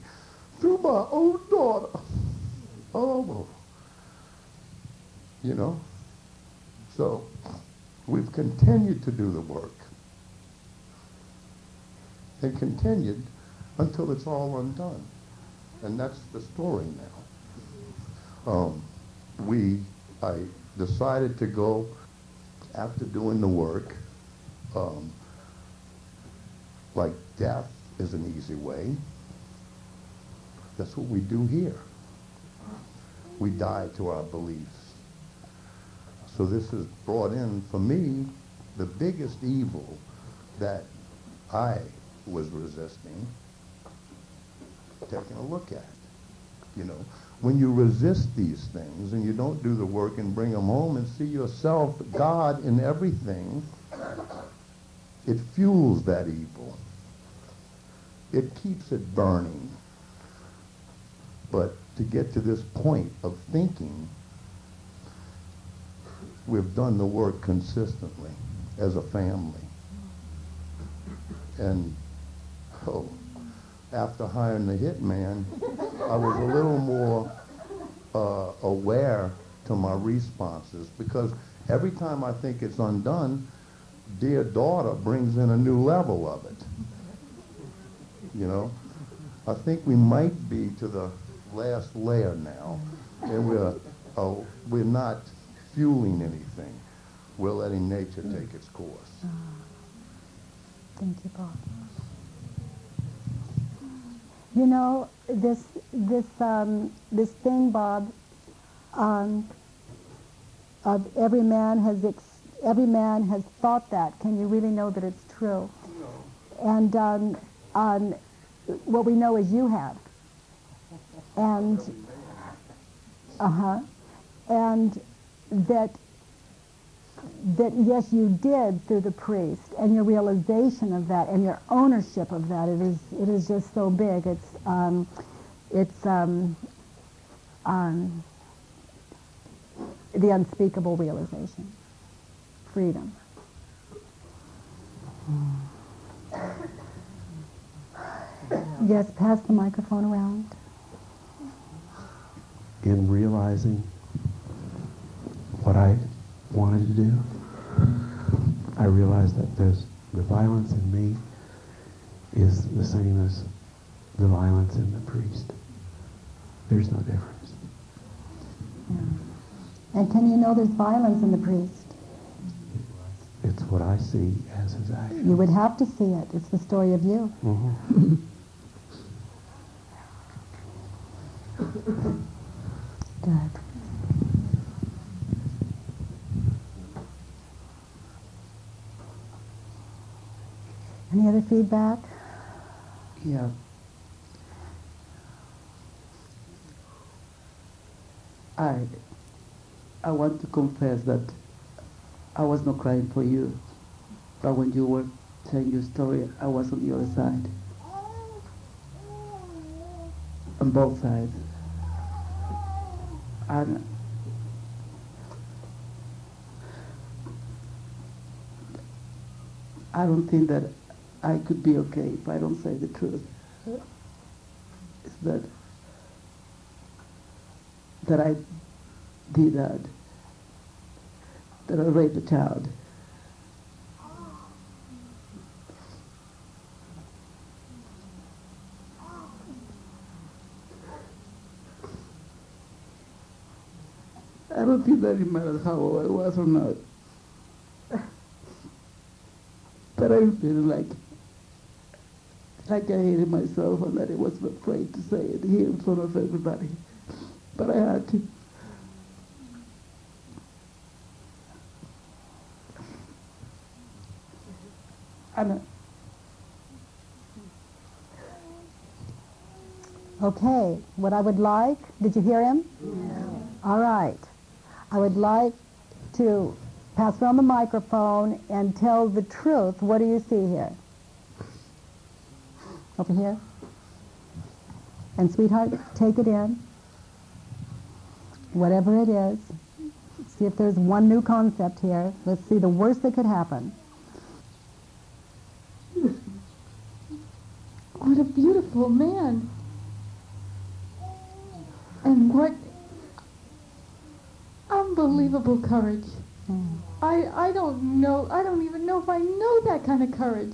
through my own daughter. Oh, you know. So we've continued to do the work and continued until it's all undone. And that's the story now. Um, we, I decided to go after doing the work, um, like death is an easy way. That's what we do here. We die to our beliefs. So this has brought in, for me, the biggest evil that I was resisting, taking a look at. You know, when you resist these things and you don't do the work and bring them home and see yourself, God in everything, it fuels that evil. It keeps it burning. But to get to this point of thinking, we've done the work consistently as a family. And oh, after hiring the hitman, I was a little more uh, aware to my responses because every time I think it's undone, dear daughter brings in a new level of it. You know, I think we might be to the last layer now, and we're uh, we're not fueling anything. We're letting nature take its course. Thank you, Bob. You know this this um, this thing, Bob. Um, of every man has ex- every man has thought that. Can you really know that it's true? No. And um, um, what we know is you have. And uh huh. And that that yes, you did through the priest, and your realization of that, and your ownership of that. It is it is just so big. It's um, it's um, um, the unspeakable realization, freedom. Yes, pass the microphone around. In realizing what I wanted to do, I realized that there's the violence in me is the same as the violence in the priest. There's no difference. Yeah. And can you know there's violence in the priest? It's what I see as his action. You would have to see it. It's the story of you. Mm-hmm. Good. Any other feedback? Yeah. I I want to confess that I was not crying for you, but when you were telling your story, I was on your side. On both sides. And I don't think that I could be okay if I don't say the truth. It's that that I did that, that I raped a child. I don't think that it matters how old I was or not. But I feel like like I hated myself and that I was afraid to say it here in front of everybody. But I had to. And uh, Okay, what I would like, did you hear him? Yeah. All right. I would like to pass around the microphone and tell the truth. What do you see here? Over here? And sweetheart, take it in. Whatever it is. See if there's one new concept here. Let's see the worst that could happen. What a beautiful man. And what unbelievable mm. courage. Mm. I, I don't know, I don't even know if I know that kind of courage.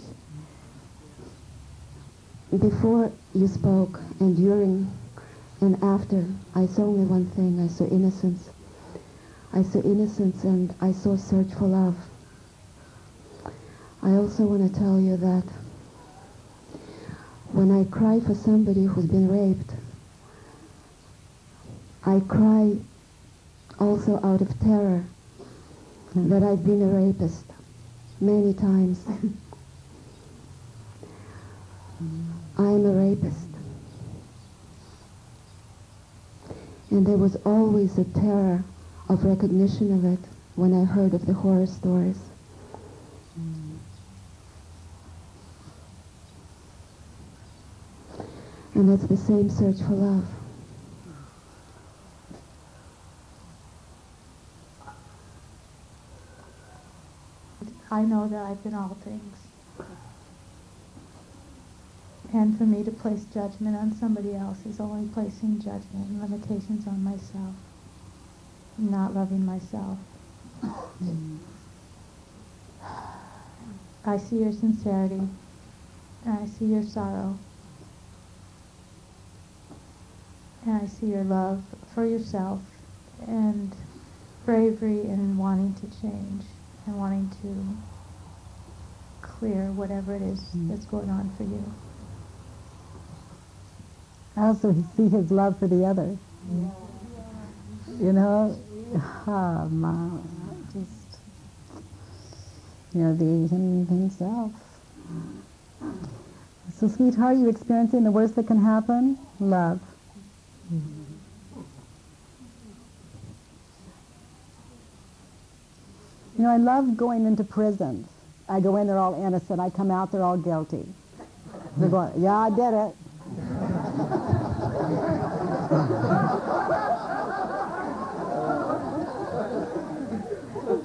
Before you spoke and during and after, I saw only one thing. I saw innocence. I saw innocence and I saw search for love. I also want to tell you that when I cry for somebody who's been raped, I cry also out of terror that I've been a rapist many times. I'm a rapist. And there was always a terror of recognition of it when I heard of the horror stories. And it's the same search for love. I know that I've been all things. And for me to place judgment on somebody else is only placing judgment and limitations on myself, not loving myself. I see your sincerity, and I see your sorrow, and I see your love for yourself, and bravery in wanting to change and wanting to clear whatever it is that's going on for you. I also see his love for the other. You know, ah, ma, just, you know, the him himself. So, sweetheart, you experiencing the worst that can happen? Love. You know, I love going into prisons. I go in, they're all innocent. I come out, they're all guilty. They're going, yeah, I did it.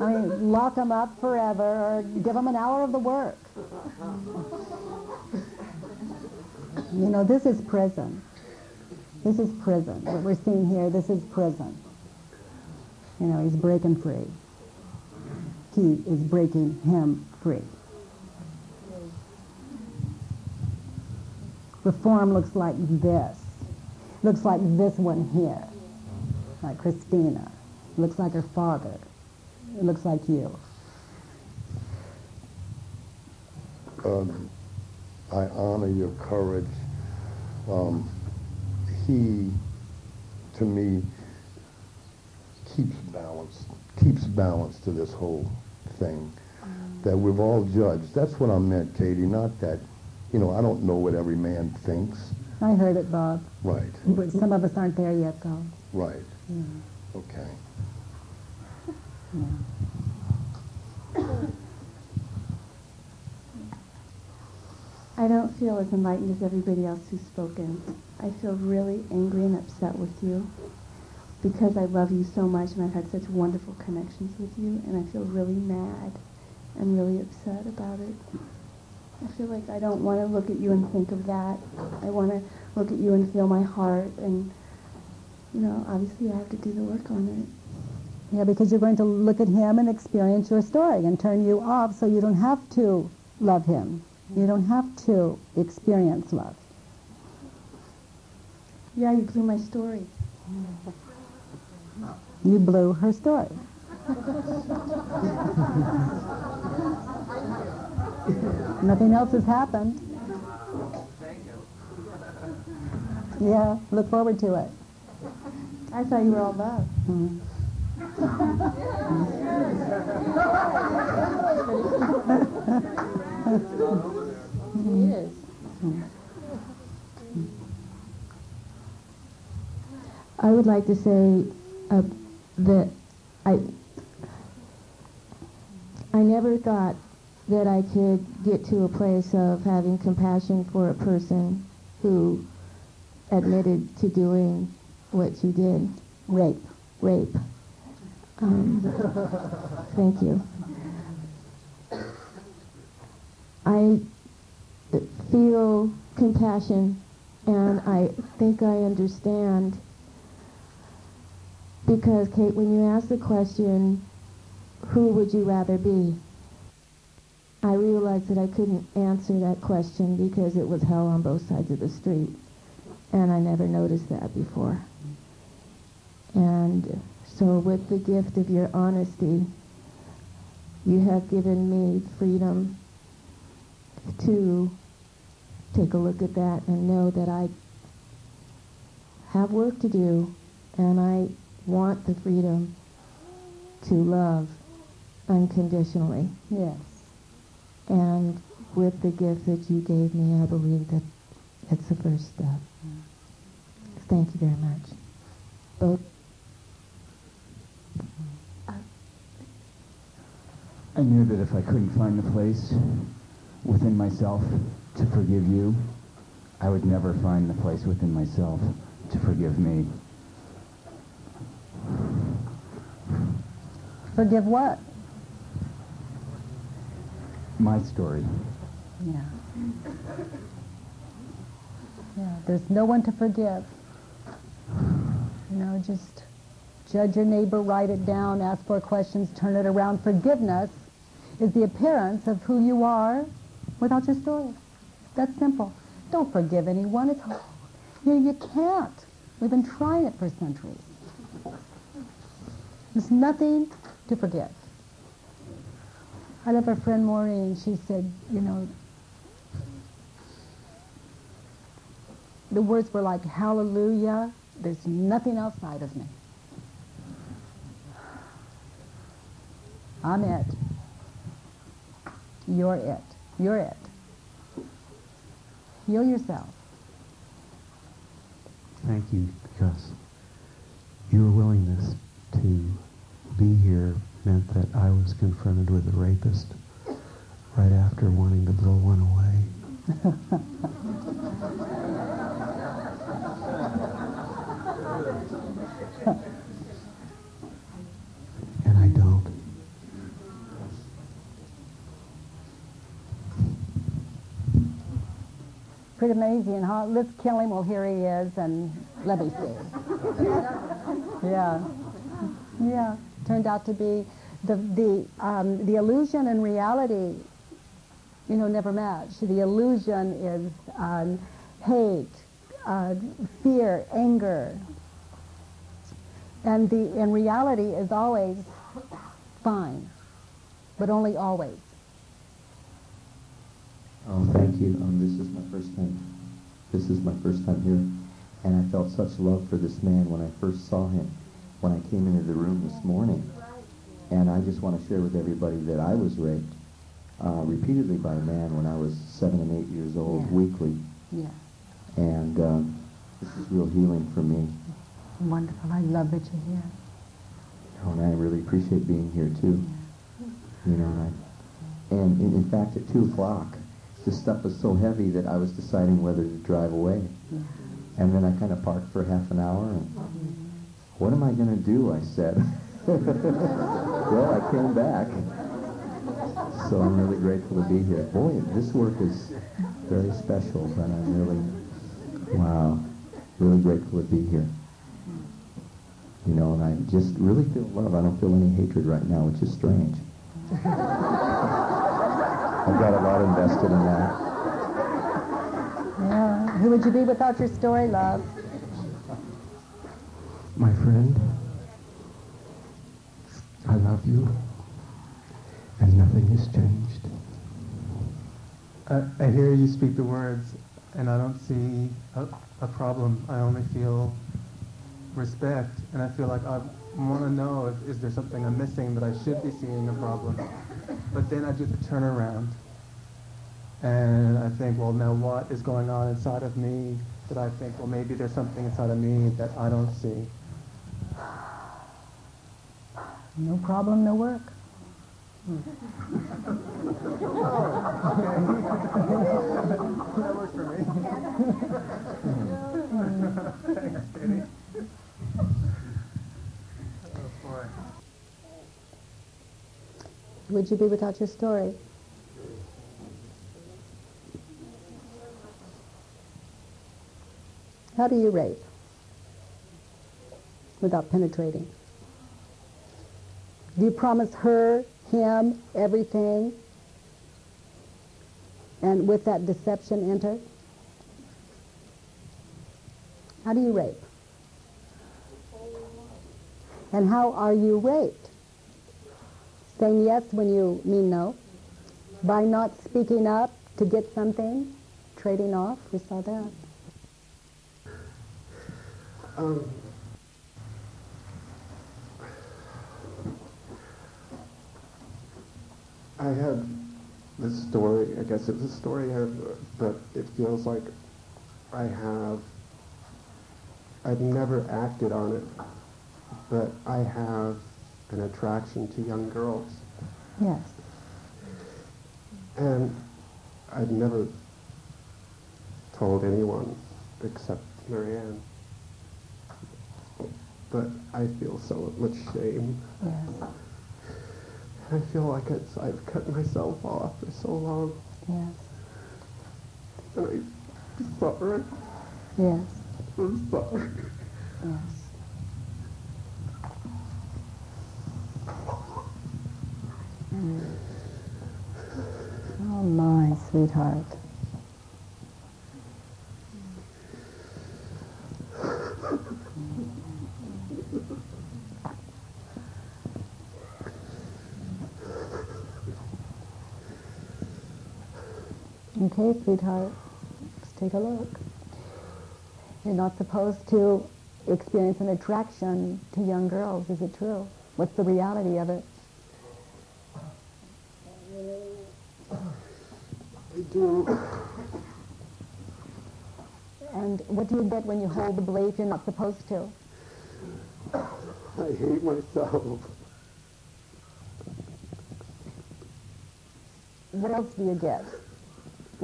I mean, lock them up forever or give them an hour of the work. You know, this is prison. This is prison. What we're seeing here, this is prison. You know, he's breaking free. He is breaking him free. Reform looks like this. Looks like this one here. Like Christina. Looks like her father. It looks like you. Um, I honor your courage. Um, he, to me, keeps balance, keeps balance to this whole thing. That we've all judged. That's what I meant, Katie. Not that you know, I don't know what every man thinks. I heard it, Bob. Right, But some of us aren't there yet, though. right, Yeah. okay. I don't feel as enlightened as everybody else who's spoken. I feel really angry and upset with you because I love you so much and I've had such wonderful connections with you and I feel really mad and really upset about it. I feel like I don't want to look at you and think of that. I want to look at you and feel my heart and, you know, obviously I have to do the work on it. Yeah, because you're going to look at him and experience your story and turn you off so you don't have to love him. You don't have to experience love. Yeah, you blew my story. You blew her story. Nothing else has happened. Yeah, look forward to it. I thought you were all love. Mm. He is. I would like to say uh, that I I never thought that I could get to a place of having compassion for a person who admitted to doing what you did. Rape. Rape. Um, thank you. I feel compassion and I think I understand because Kate, when you asked the question, who would you rather be? I realized that I couldn't answer that question because it was hell on both sides of the street. And I never noticed that before. And so with the gift of your honesty, you have given me freedom to take a look at that and know that I have work to do and I want the freedom to love unconditionally. Yes. And with the gift that you gave me, I believe that it's the first step. Thank you very much. Both. I knew that if I couldn't find the place within myself to forgive you, I would never find the place within myself to forgive me. Forgive what? My story. Yeah. Yeah, there's no one to forgive. You know, just judge your neighbor, write it down, ask for questions, turn it around. Forgiveness is the appearance of who you are without your story. That's simple. Don't forgive anyone. It's. You, know, you can't. We've been trying it for centuries. There's nothing to forgive. I love a friend Maureen. She said, you know, the words were like, hallelujah, there's nothing outside of me. I'm it. You're it. You're it. Heal yourself. Thank you because your willingness to be here meant that I was confronted with a rapist right after wanting to blow one away. and I don't. Pretty amazing, huh? Let's kill him. Well, here he is, and let me see. yeah, yeah. Turned out to be the the um, the illusion and reality. You know, never match. The illusion is um, hate, uh, fear, anger, and the in reality is always fine, but only always. Um, thank you. Um, this is my first time. This is my first time here, and I felt such love for this man when I first saw him, when I came into the room this morning. And I just want to share with everybody that I was raped, uh, repeatedly by a man when I was seven and eight years old, Yeah. weekly. Yeah. And um, this is real healing for me. Wonderful. I love that you're here. Oh, and I really appreciate being here too. You know, and, I, and in, in fact, at two o'clock, this stuff was so heavy that I was deciding whether to drive away. And then I kind of parked for half an hour, and what am I going to do? I said. well, I came back, so I'm really grateful to be here. Boy, this work is very special, but I'm really, wow, really grateful to be here. You know, and I just really feel love. I don't feel any hatred right now, which is strange. I've got a lot invested in that. Yeah. Who would you be without your story, love? My friend, I love you, and nothing has changed. I, I hear you speak the words, and I don't see a, a problem. I only feel respect, and I feel like I want to know if is there something I'm missing that I should be seeing a problem. But then I do the turnaround, and I think, well, now what is going on inside of me that I think, well, maybe there's something inside of me that I don't see. No problem, no work. Would you be without your story? How do you rape without penetrating? Do you promise her, him, everything, and with that deception enter? How do you rape? And how are you raped? Saying yes when you mean no? By not speaking up to get something? Trading off? We saw that. Um, I had this story, I guess it's a story, of, but it feels like I have, I've never acted on it, but I have an attraction to young girls. Yes. And I've never told anyone except Marianne. But I feel so much shame. Yes. I feel like it's, I've cut myself off for so long. Yes. And I'm sorry. Yes. I'm sorry. Yes. Mm. Oh my sweetheart. Okay, sweetheart, let's take a look. You're not supposed to experience an attraction to young girls, is it true? What's the reality of it? I do. And what do you get when you hold the belief you're not supposed to? I hate myself. What else do you get?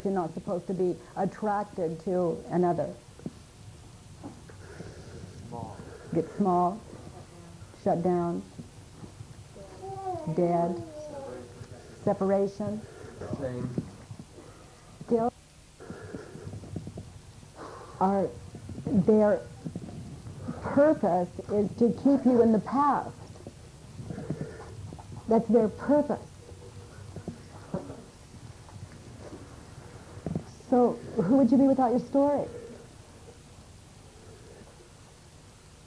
You're not supposed to be attracted to another. Get small, shut down, dead, separation. Still are their purpose is to keep you in the past. That's their purpose. So who would you be without your story?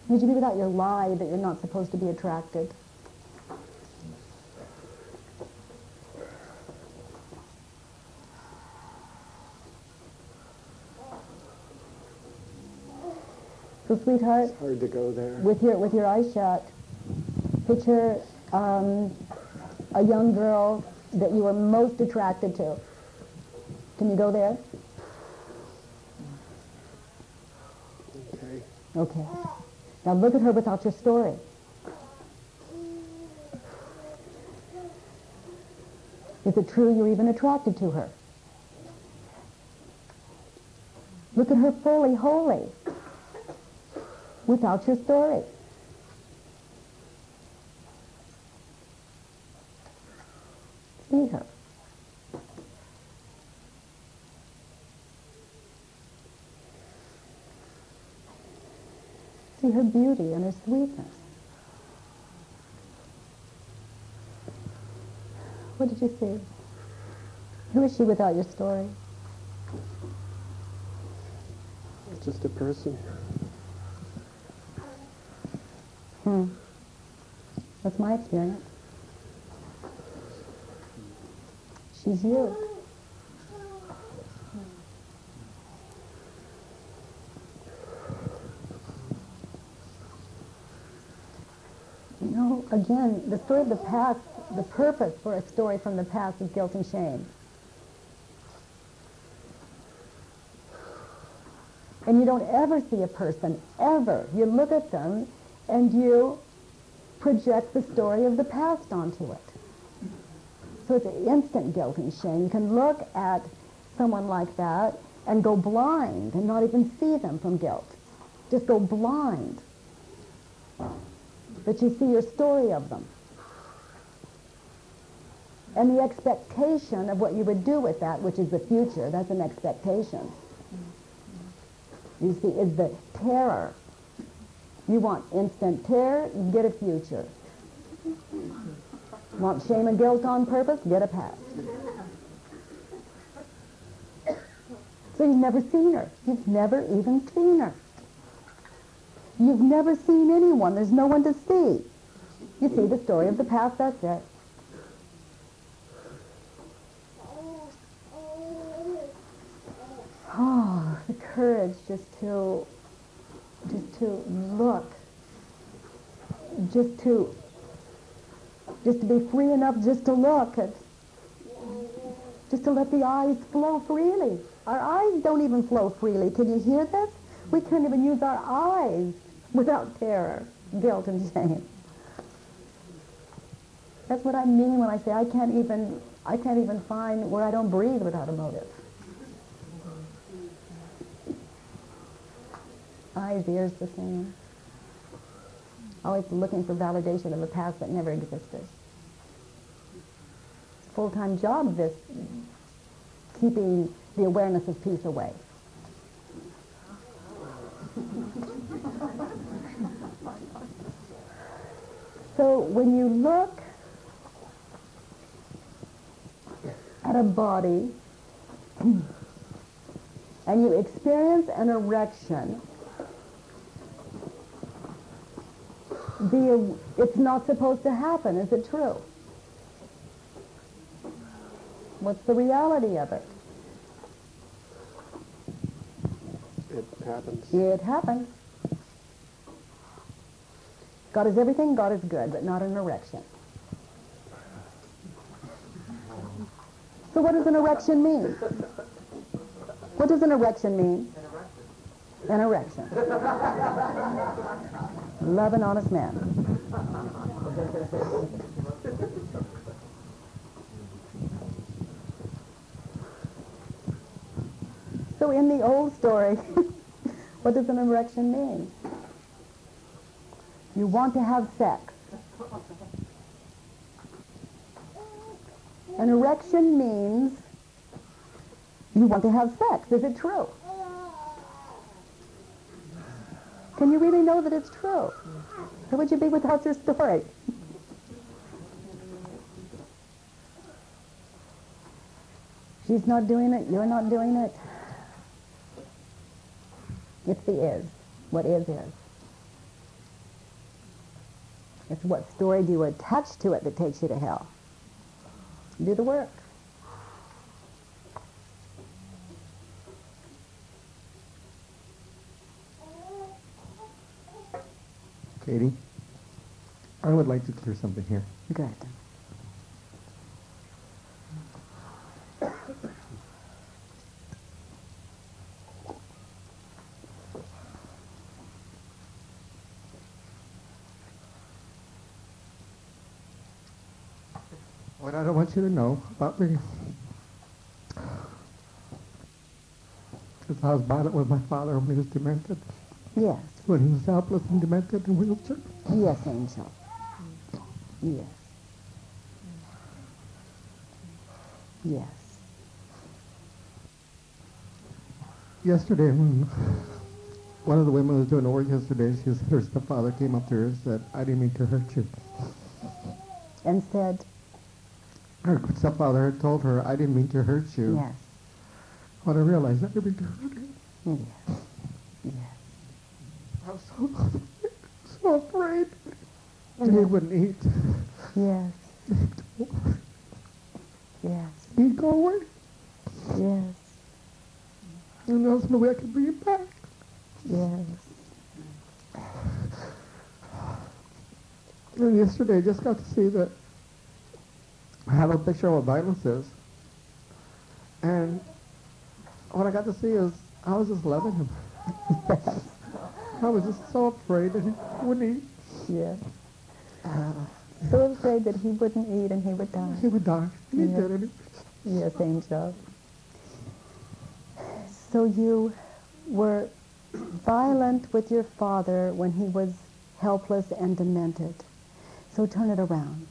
Would you be without your lie that you're not supposed to be attracted? So, sweetheart, It's hard to go there. with your with your eyes shut, picture um, a young girl that you were most attracted to? Can you go there? Okay. Now look at her without your story. Is it true you're even attracted to her? Look at her fully, wholly, without your story. See her. See her beauty and her sweetness. What did you see? Who is she without your story? Just a person. Hmm. That's my experience. She's you. You know, again, the story of the past, the purpose for a story from the past is guilt and shame. And you don't ever see a person, ever. You look at them and you project the story of the past onto it. So it's instant guilt and shame. You can look at someone like that and go blind and not even see them from guilt. Just go blind. But you see your story of them. And the expectation of what you would do with that, which is the future, that's an expectation. You see, is the terror. You want instant terror, you get a future. Want shame and guilt on purpose, get a past. So you've never seen her. You've never even seen her. You've never seen anyone. There's no one to see. You see the story of the past, that's it. Oh, the courage just to, just to look, just to, just to be free enough just to look at, just to let the eyes flow freely. Our eyes don't even flow freely. Can you hear this? We can't even use our eyes without terror, guilt, and shame. That's what I mean when I say I can't even, I can't even find where I don't breathe without a motive. Eyes, ears, the same. Always looking for validation of a past that never existed. Full-time job, this, keeping the awareness of peace away. So when you look at a body and you experience an erection, the, it's not supposed to happen, is it true? What's the reality of it? It happens. It happens. God is everything, God is good, but not an erection. So what does an erection mean? What does an erection mean? An erection. Love an honest man. So in the old story, what does an erection mean? You want to have sex. An erection means you want to have sex. Is it true? Can you really know that it's true? Who would you be without your story? She's not doing it, you're not doing it. It's the is. What is is. It's what story do you attach to it that takes you to hell. Do the work. Katie, I would like to clear something here. Good. Want you to know about me Because I was violent with my father when he was demented. Yes. When he was helpless and demented in wheelchair. Yes, Angel. Yes. Yes. Yesterday, when one of the women was doing the work yesterday, she said her stepfather came up to her and said, I didn't mean to hurt you. And said, Her stepfather had told her, I didn't mean to hurt you. yes. When I realized I didn't mean to hurt you. Yes. Yes. I was so, so afraid that he wouldn't eat. Yes. Yes. He'd go away. Yes. And there was no way I could bring him back. Yes. And yesterday, I just got to see that have a picture of what violence is. And what I got to see is I was just loving him. I was just so afraid that he wouldn't eat. Yes. So afraid that he wouldn't eat and he would die. He would die. He Yes. did it. Yes, Angel. So you were violent with your father when he was helpless and demented. So turn it around.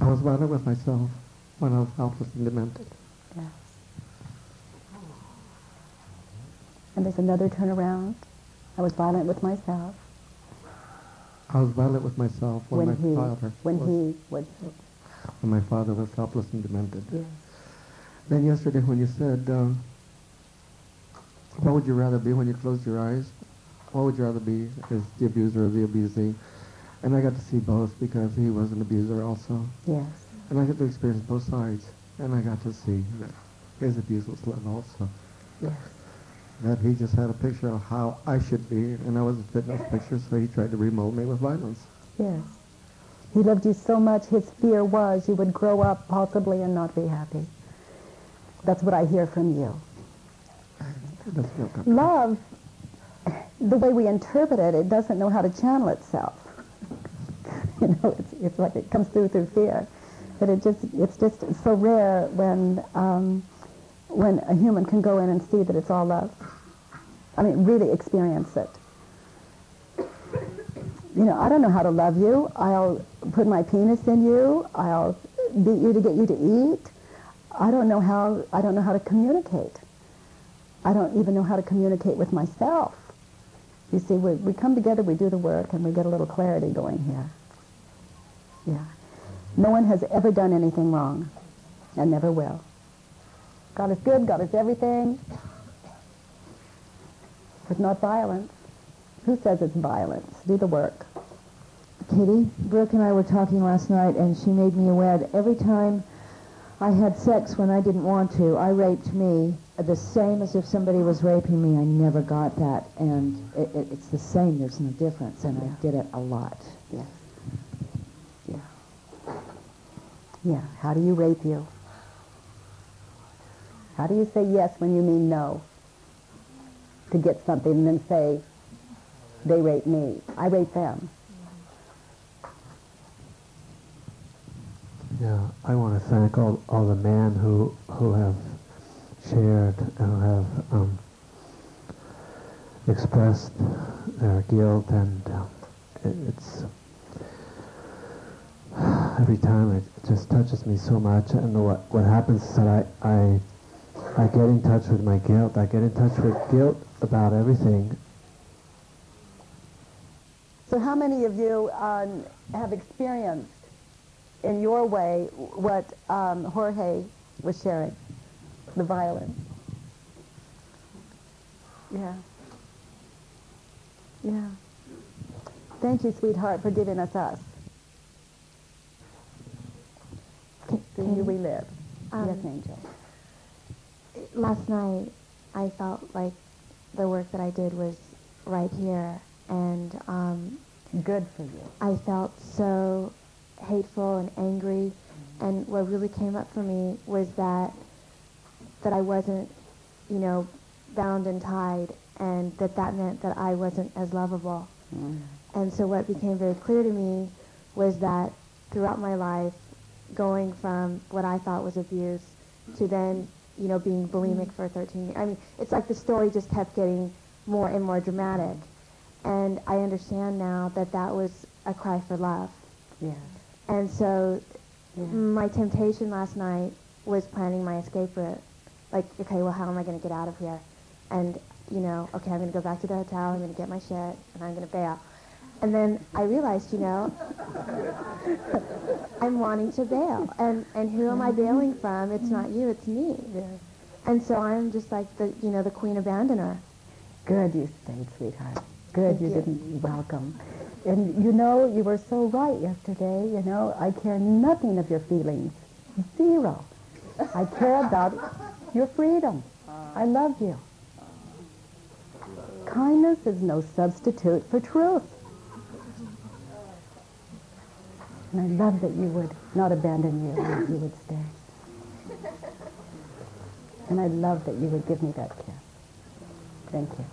I was violent with myself when I was helpless and demented. Yes. And there's another turnaround. I was violent with myself I was violent with myself when, when my he father when was, he was when my father was helpless and demented. yes. Then yesterday when you said, um, what would you rather be when you closed your eyes? What would you rather be, is the abuser or the abusee? And I got to see both because he was an abuser also. Yes. And I got to experience both sides. And I got to see that his abuse was love also. Yes. That he just had a picture of how I should be, and I wasn't fit enough picture, so he tried to remold me with violence. Yes. He loved you so much, his fear was you would grow up possibly and not be happy. That's what I hear from you. That's no good. Love, the way we interpret it, it doesn't know how to channel itself. you know, it's, it's like it comes through through fear. But it just, it's just so rare when, um, when a human can go in and see that it's all love. I mean, really experience it. You know, I don't know how to love you. I'll put my penis in you. I'll beat you to get you to eat. I don't know how, I don't know how to communicate. I don't even know how to communicate with myself. You see, we, we come together, we do the work, and we get a little clarity going here. Yeah. No one has ever done anything wrong, and never will. God is good, God is everything. It's not violence. Who says it's violence? Do the work. Kitty, Brooke and I were talking last night, and she made me aware that every time I had sex when I didn't want to, I raped me the same as if somebody was raping me. I never got that, and it, it, it's the same. There's no difference, and I did it a lot. Yeah. Yeah. Yeah. How do you rape you? How do you say yes when you mean no? To get something and then say, they rape me. I rape them. Yeah, I want to thank all, all the men who who have shared and who have um, expressed their guilt, and um, it, it's every time it just touches me so much. And what what happens is that I I I get in touch with my guilt. I get in touch with guilt about everything, So how many of you um, have experienced in your way what um, Jorge was sharing, the violence? Yeah. Yeah. Thank you, sweetheart, for giving us us. Through you we live. Um, yes, Angel. last night I felt like the work that I did was right here and um, good for you. I felt so hateful and angry and what really came up for me was that that I wasn't you know bound and tied and that that meant that I wasn't as lovable Mm. and so what became very clear to me was that throughout my life, going from what I thought was abuse to then, you know, being bulimic for 13 years. I mean, it's like the story just kept getting more and more dramatic. And I understand now that that was a cry for love. Yeah. And so my temptation last night was planning my escape route. Like, okay, well, how am I going to get out of here? And, you know, okay, I'm going to go back to the hotel, I'm going to get my shit, and I'm going to bail. And then I realized, you know, I'm wanting to bail. And, and who am I bailing from? It's not you, it's me. And so I'm just like the, you know, the queen abandoner. Good you stayed, sweetheart. Good you, you. didn't welcome. And you know, you were so right yesterday. You know, I care nothing of your feelings. Zero. I care about your freedom. I love you. Kindness is no substitute for truth. And I love that you would not abandon you, and that you would stay. And I love that you would give me that kiss. Thank you.